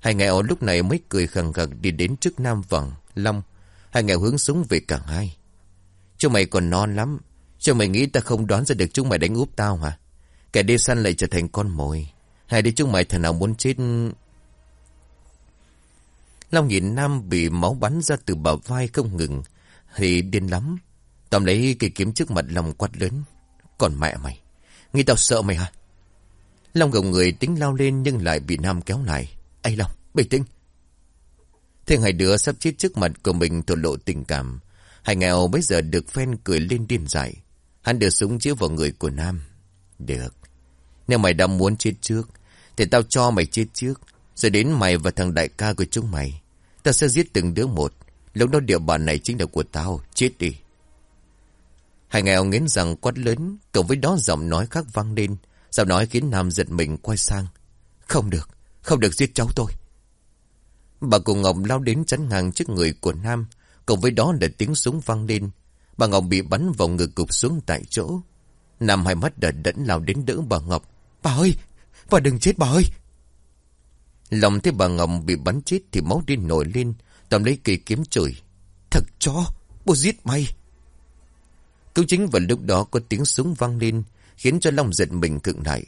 Speaker 1: Hai nghèo lúc này mới cười khẳng khẳng đi đến trước Nam và Long. Hai nghèo hướng súng về cả hai. Chú mày còn non lắm. Cho mày nghĩ ta không đoán ra được chúng mày đánh úp tao hả? Kẻ đi săn lại trở thành con mồi. Hay đi chúng mày thằng nào muốn chết... Long nhìn Nam bị máu bắn ra từ bờ vai không ngừng. Thì điên lắm. Tóm lấy cây kiếm trước mặt Long quát lớn. Còn mẹ mày. Nghĩ tao sợ mày hả? Long gồng người tính lao lên nhưng lại bị Nam kéo lại. Ây Long, bình tĩnh. Thế hai đứa sắp chết trước mặt của mình thổ lộ tình cảm. Hai nghèo bây giờ được phen cười lên điên dại. Hắn đưa súng chĩa vào người của Nam. Được. Nếu mày đã muốn chết trước, thì tao cho mày chết trước. Rồi đến mày và thằng đại ca của chúng mày. Tao sẽ giết từng đứa một. Lúc đó địa bàn này chính là của tao Chết đi Hai nghèo nghiến rằng quát lớn Cộng với đó giọng nói khác vang lên Giọng nói khiến Nam giật mình quay sang Không được, không được giết cháu tôi Bà cụ Ngọc lao đến chắn ngang trước người của Nam Cộng với đó là tiếng súng vang lên Bà Ngọc bị bắn vào ngực cục xuống tại chỗ. Nam hai mắt đợt đẫn lao đến đỡ bà Ngọc. Bà ơi, bà đừng chết bà ơi. Lòng thấy bà Ngọc bị bắn chết Thì máu đi nổi lên Tầm lấy cây kiếm chửi Thật chó, bố giết mày. Cũng chính vào lúc đó có tiếng súng vang lên Khiến cho Long giật mình cựng lại.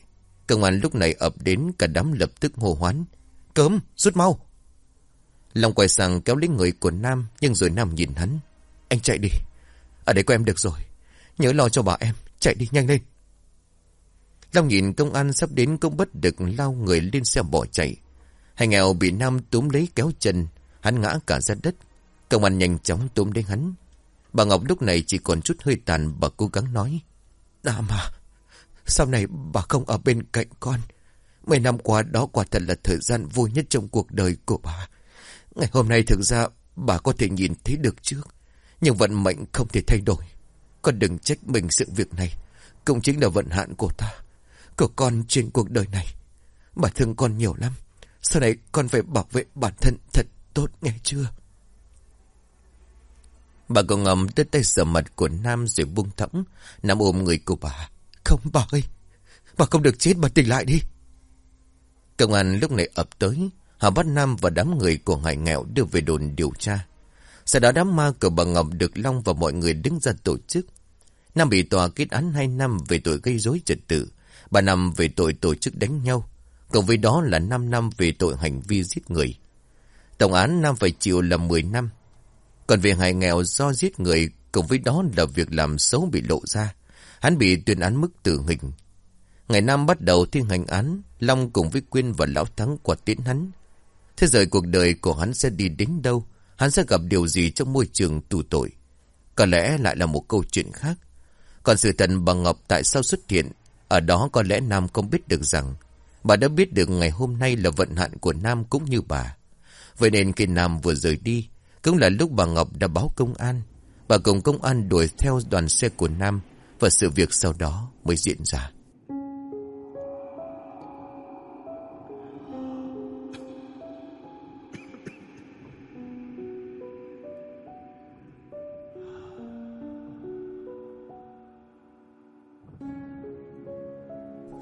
Speaker 1: Công an lúc này ập đến Cả đám lập tức hô hoán Cớm, rút mau. Long quay sang kéo lấy người của Nam Nhưng rồi Nam nhìn hắn Anh chạy đi. Ở đây có em được rồi Nhớ lo cho bà em Chạy đi nhanh lên Long nhìn công an sắp đến cũng bất được lao người lên xe bỏ chạy. Hai nghèo bị Nam túm lấy kéo chân, hắn ngã cả ra đất. Công an nhanh chóng túm đến hắn. Bà Ngọc lúc này chỉ còn chút hơi tàn bà cố gắng nói. Nam à, sau này bà không ở bên cạnh con. Mấy năm qua đó quả thật là thời gian vui nhất trong cuộc đời của bà. Ngày hôm nay thực ra bà có thể nhìn thấy được trước. Nhưng vận mệnh không thể thay đổi. Con đừng trách mình sự việc này. Cũng chính là vận hạn của ta. Của con trên cuộc đời này. Bà thương con nhiều lắm. Sau này con phải bảo vệ bản thân thật tốt, nghe chưa? Bà còn ngầm tới tay sờ mặt của Nam rồi buông thõng. Nam ôm người của bà. Không, bà ơi. Bà không được chết, bà tỉnh lại đi. Công an lúc này ập tới. Họ bắt Nam và đám người của Hải Nghèo đưa về đồn điều tra. Sau đó đám ma của bà Ngọc được Long và mọi người đứng ra tổ chức. Nam bị tòa kết án 2 năm về tội gây rối trật tự, 3 năm về tội tổ chức đánh nhau, cộng với đó là 5 năm về tội hành vi giết người. Tổng án Nam phải chịu là 10 năm. Còn về hại nghèo do giết người, cộng với đó là việc làm xấu bị lộ ra, hắn bị tuyên án mức tử hình. Ngày Nam bắt đầu thi hành án, Long cùng với Quyên và Lão Thắng quạt tiễn hắn. Thế rồi cuộc đời của hắn sẽ đi đến đâu? Hắn sẽ gặp điều gì trong môi trường tù tội? Có lẽ lại là một câu chuyện khác. Còn sự thật bà Ngọc tại sao xuất hiện, ở đó có lẽ Nam không biết được rằng, bà đã biết được ngày hôm nay là vận hạn của Nam cũng như bà. Vậy nên khi Nam vừa rời đi, cũng là lúc bà Ngọc đã báo công an. Bà cùng công an đuổi theo đoàn xe của Nam và sự việc sau đó mới diễn ra.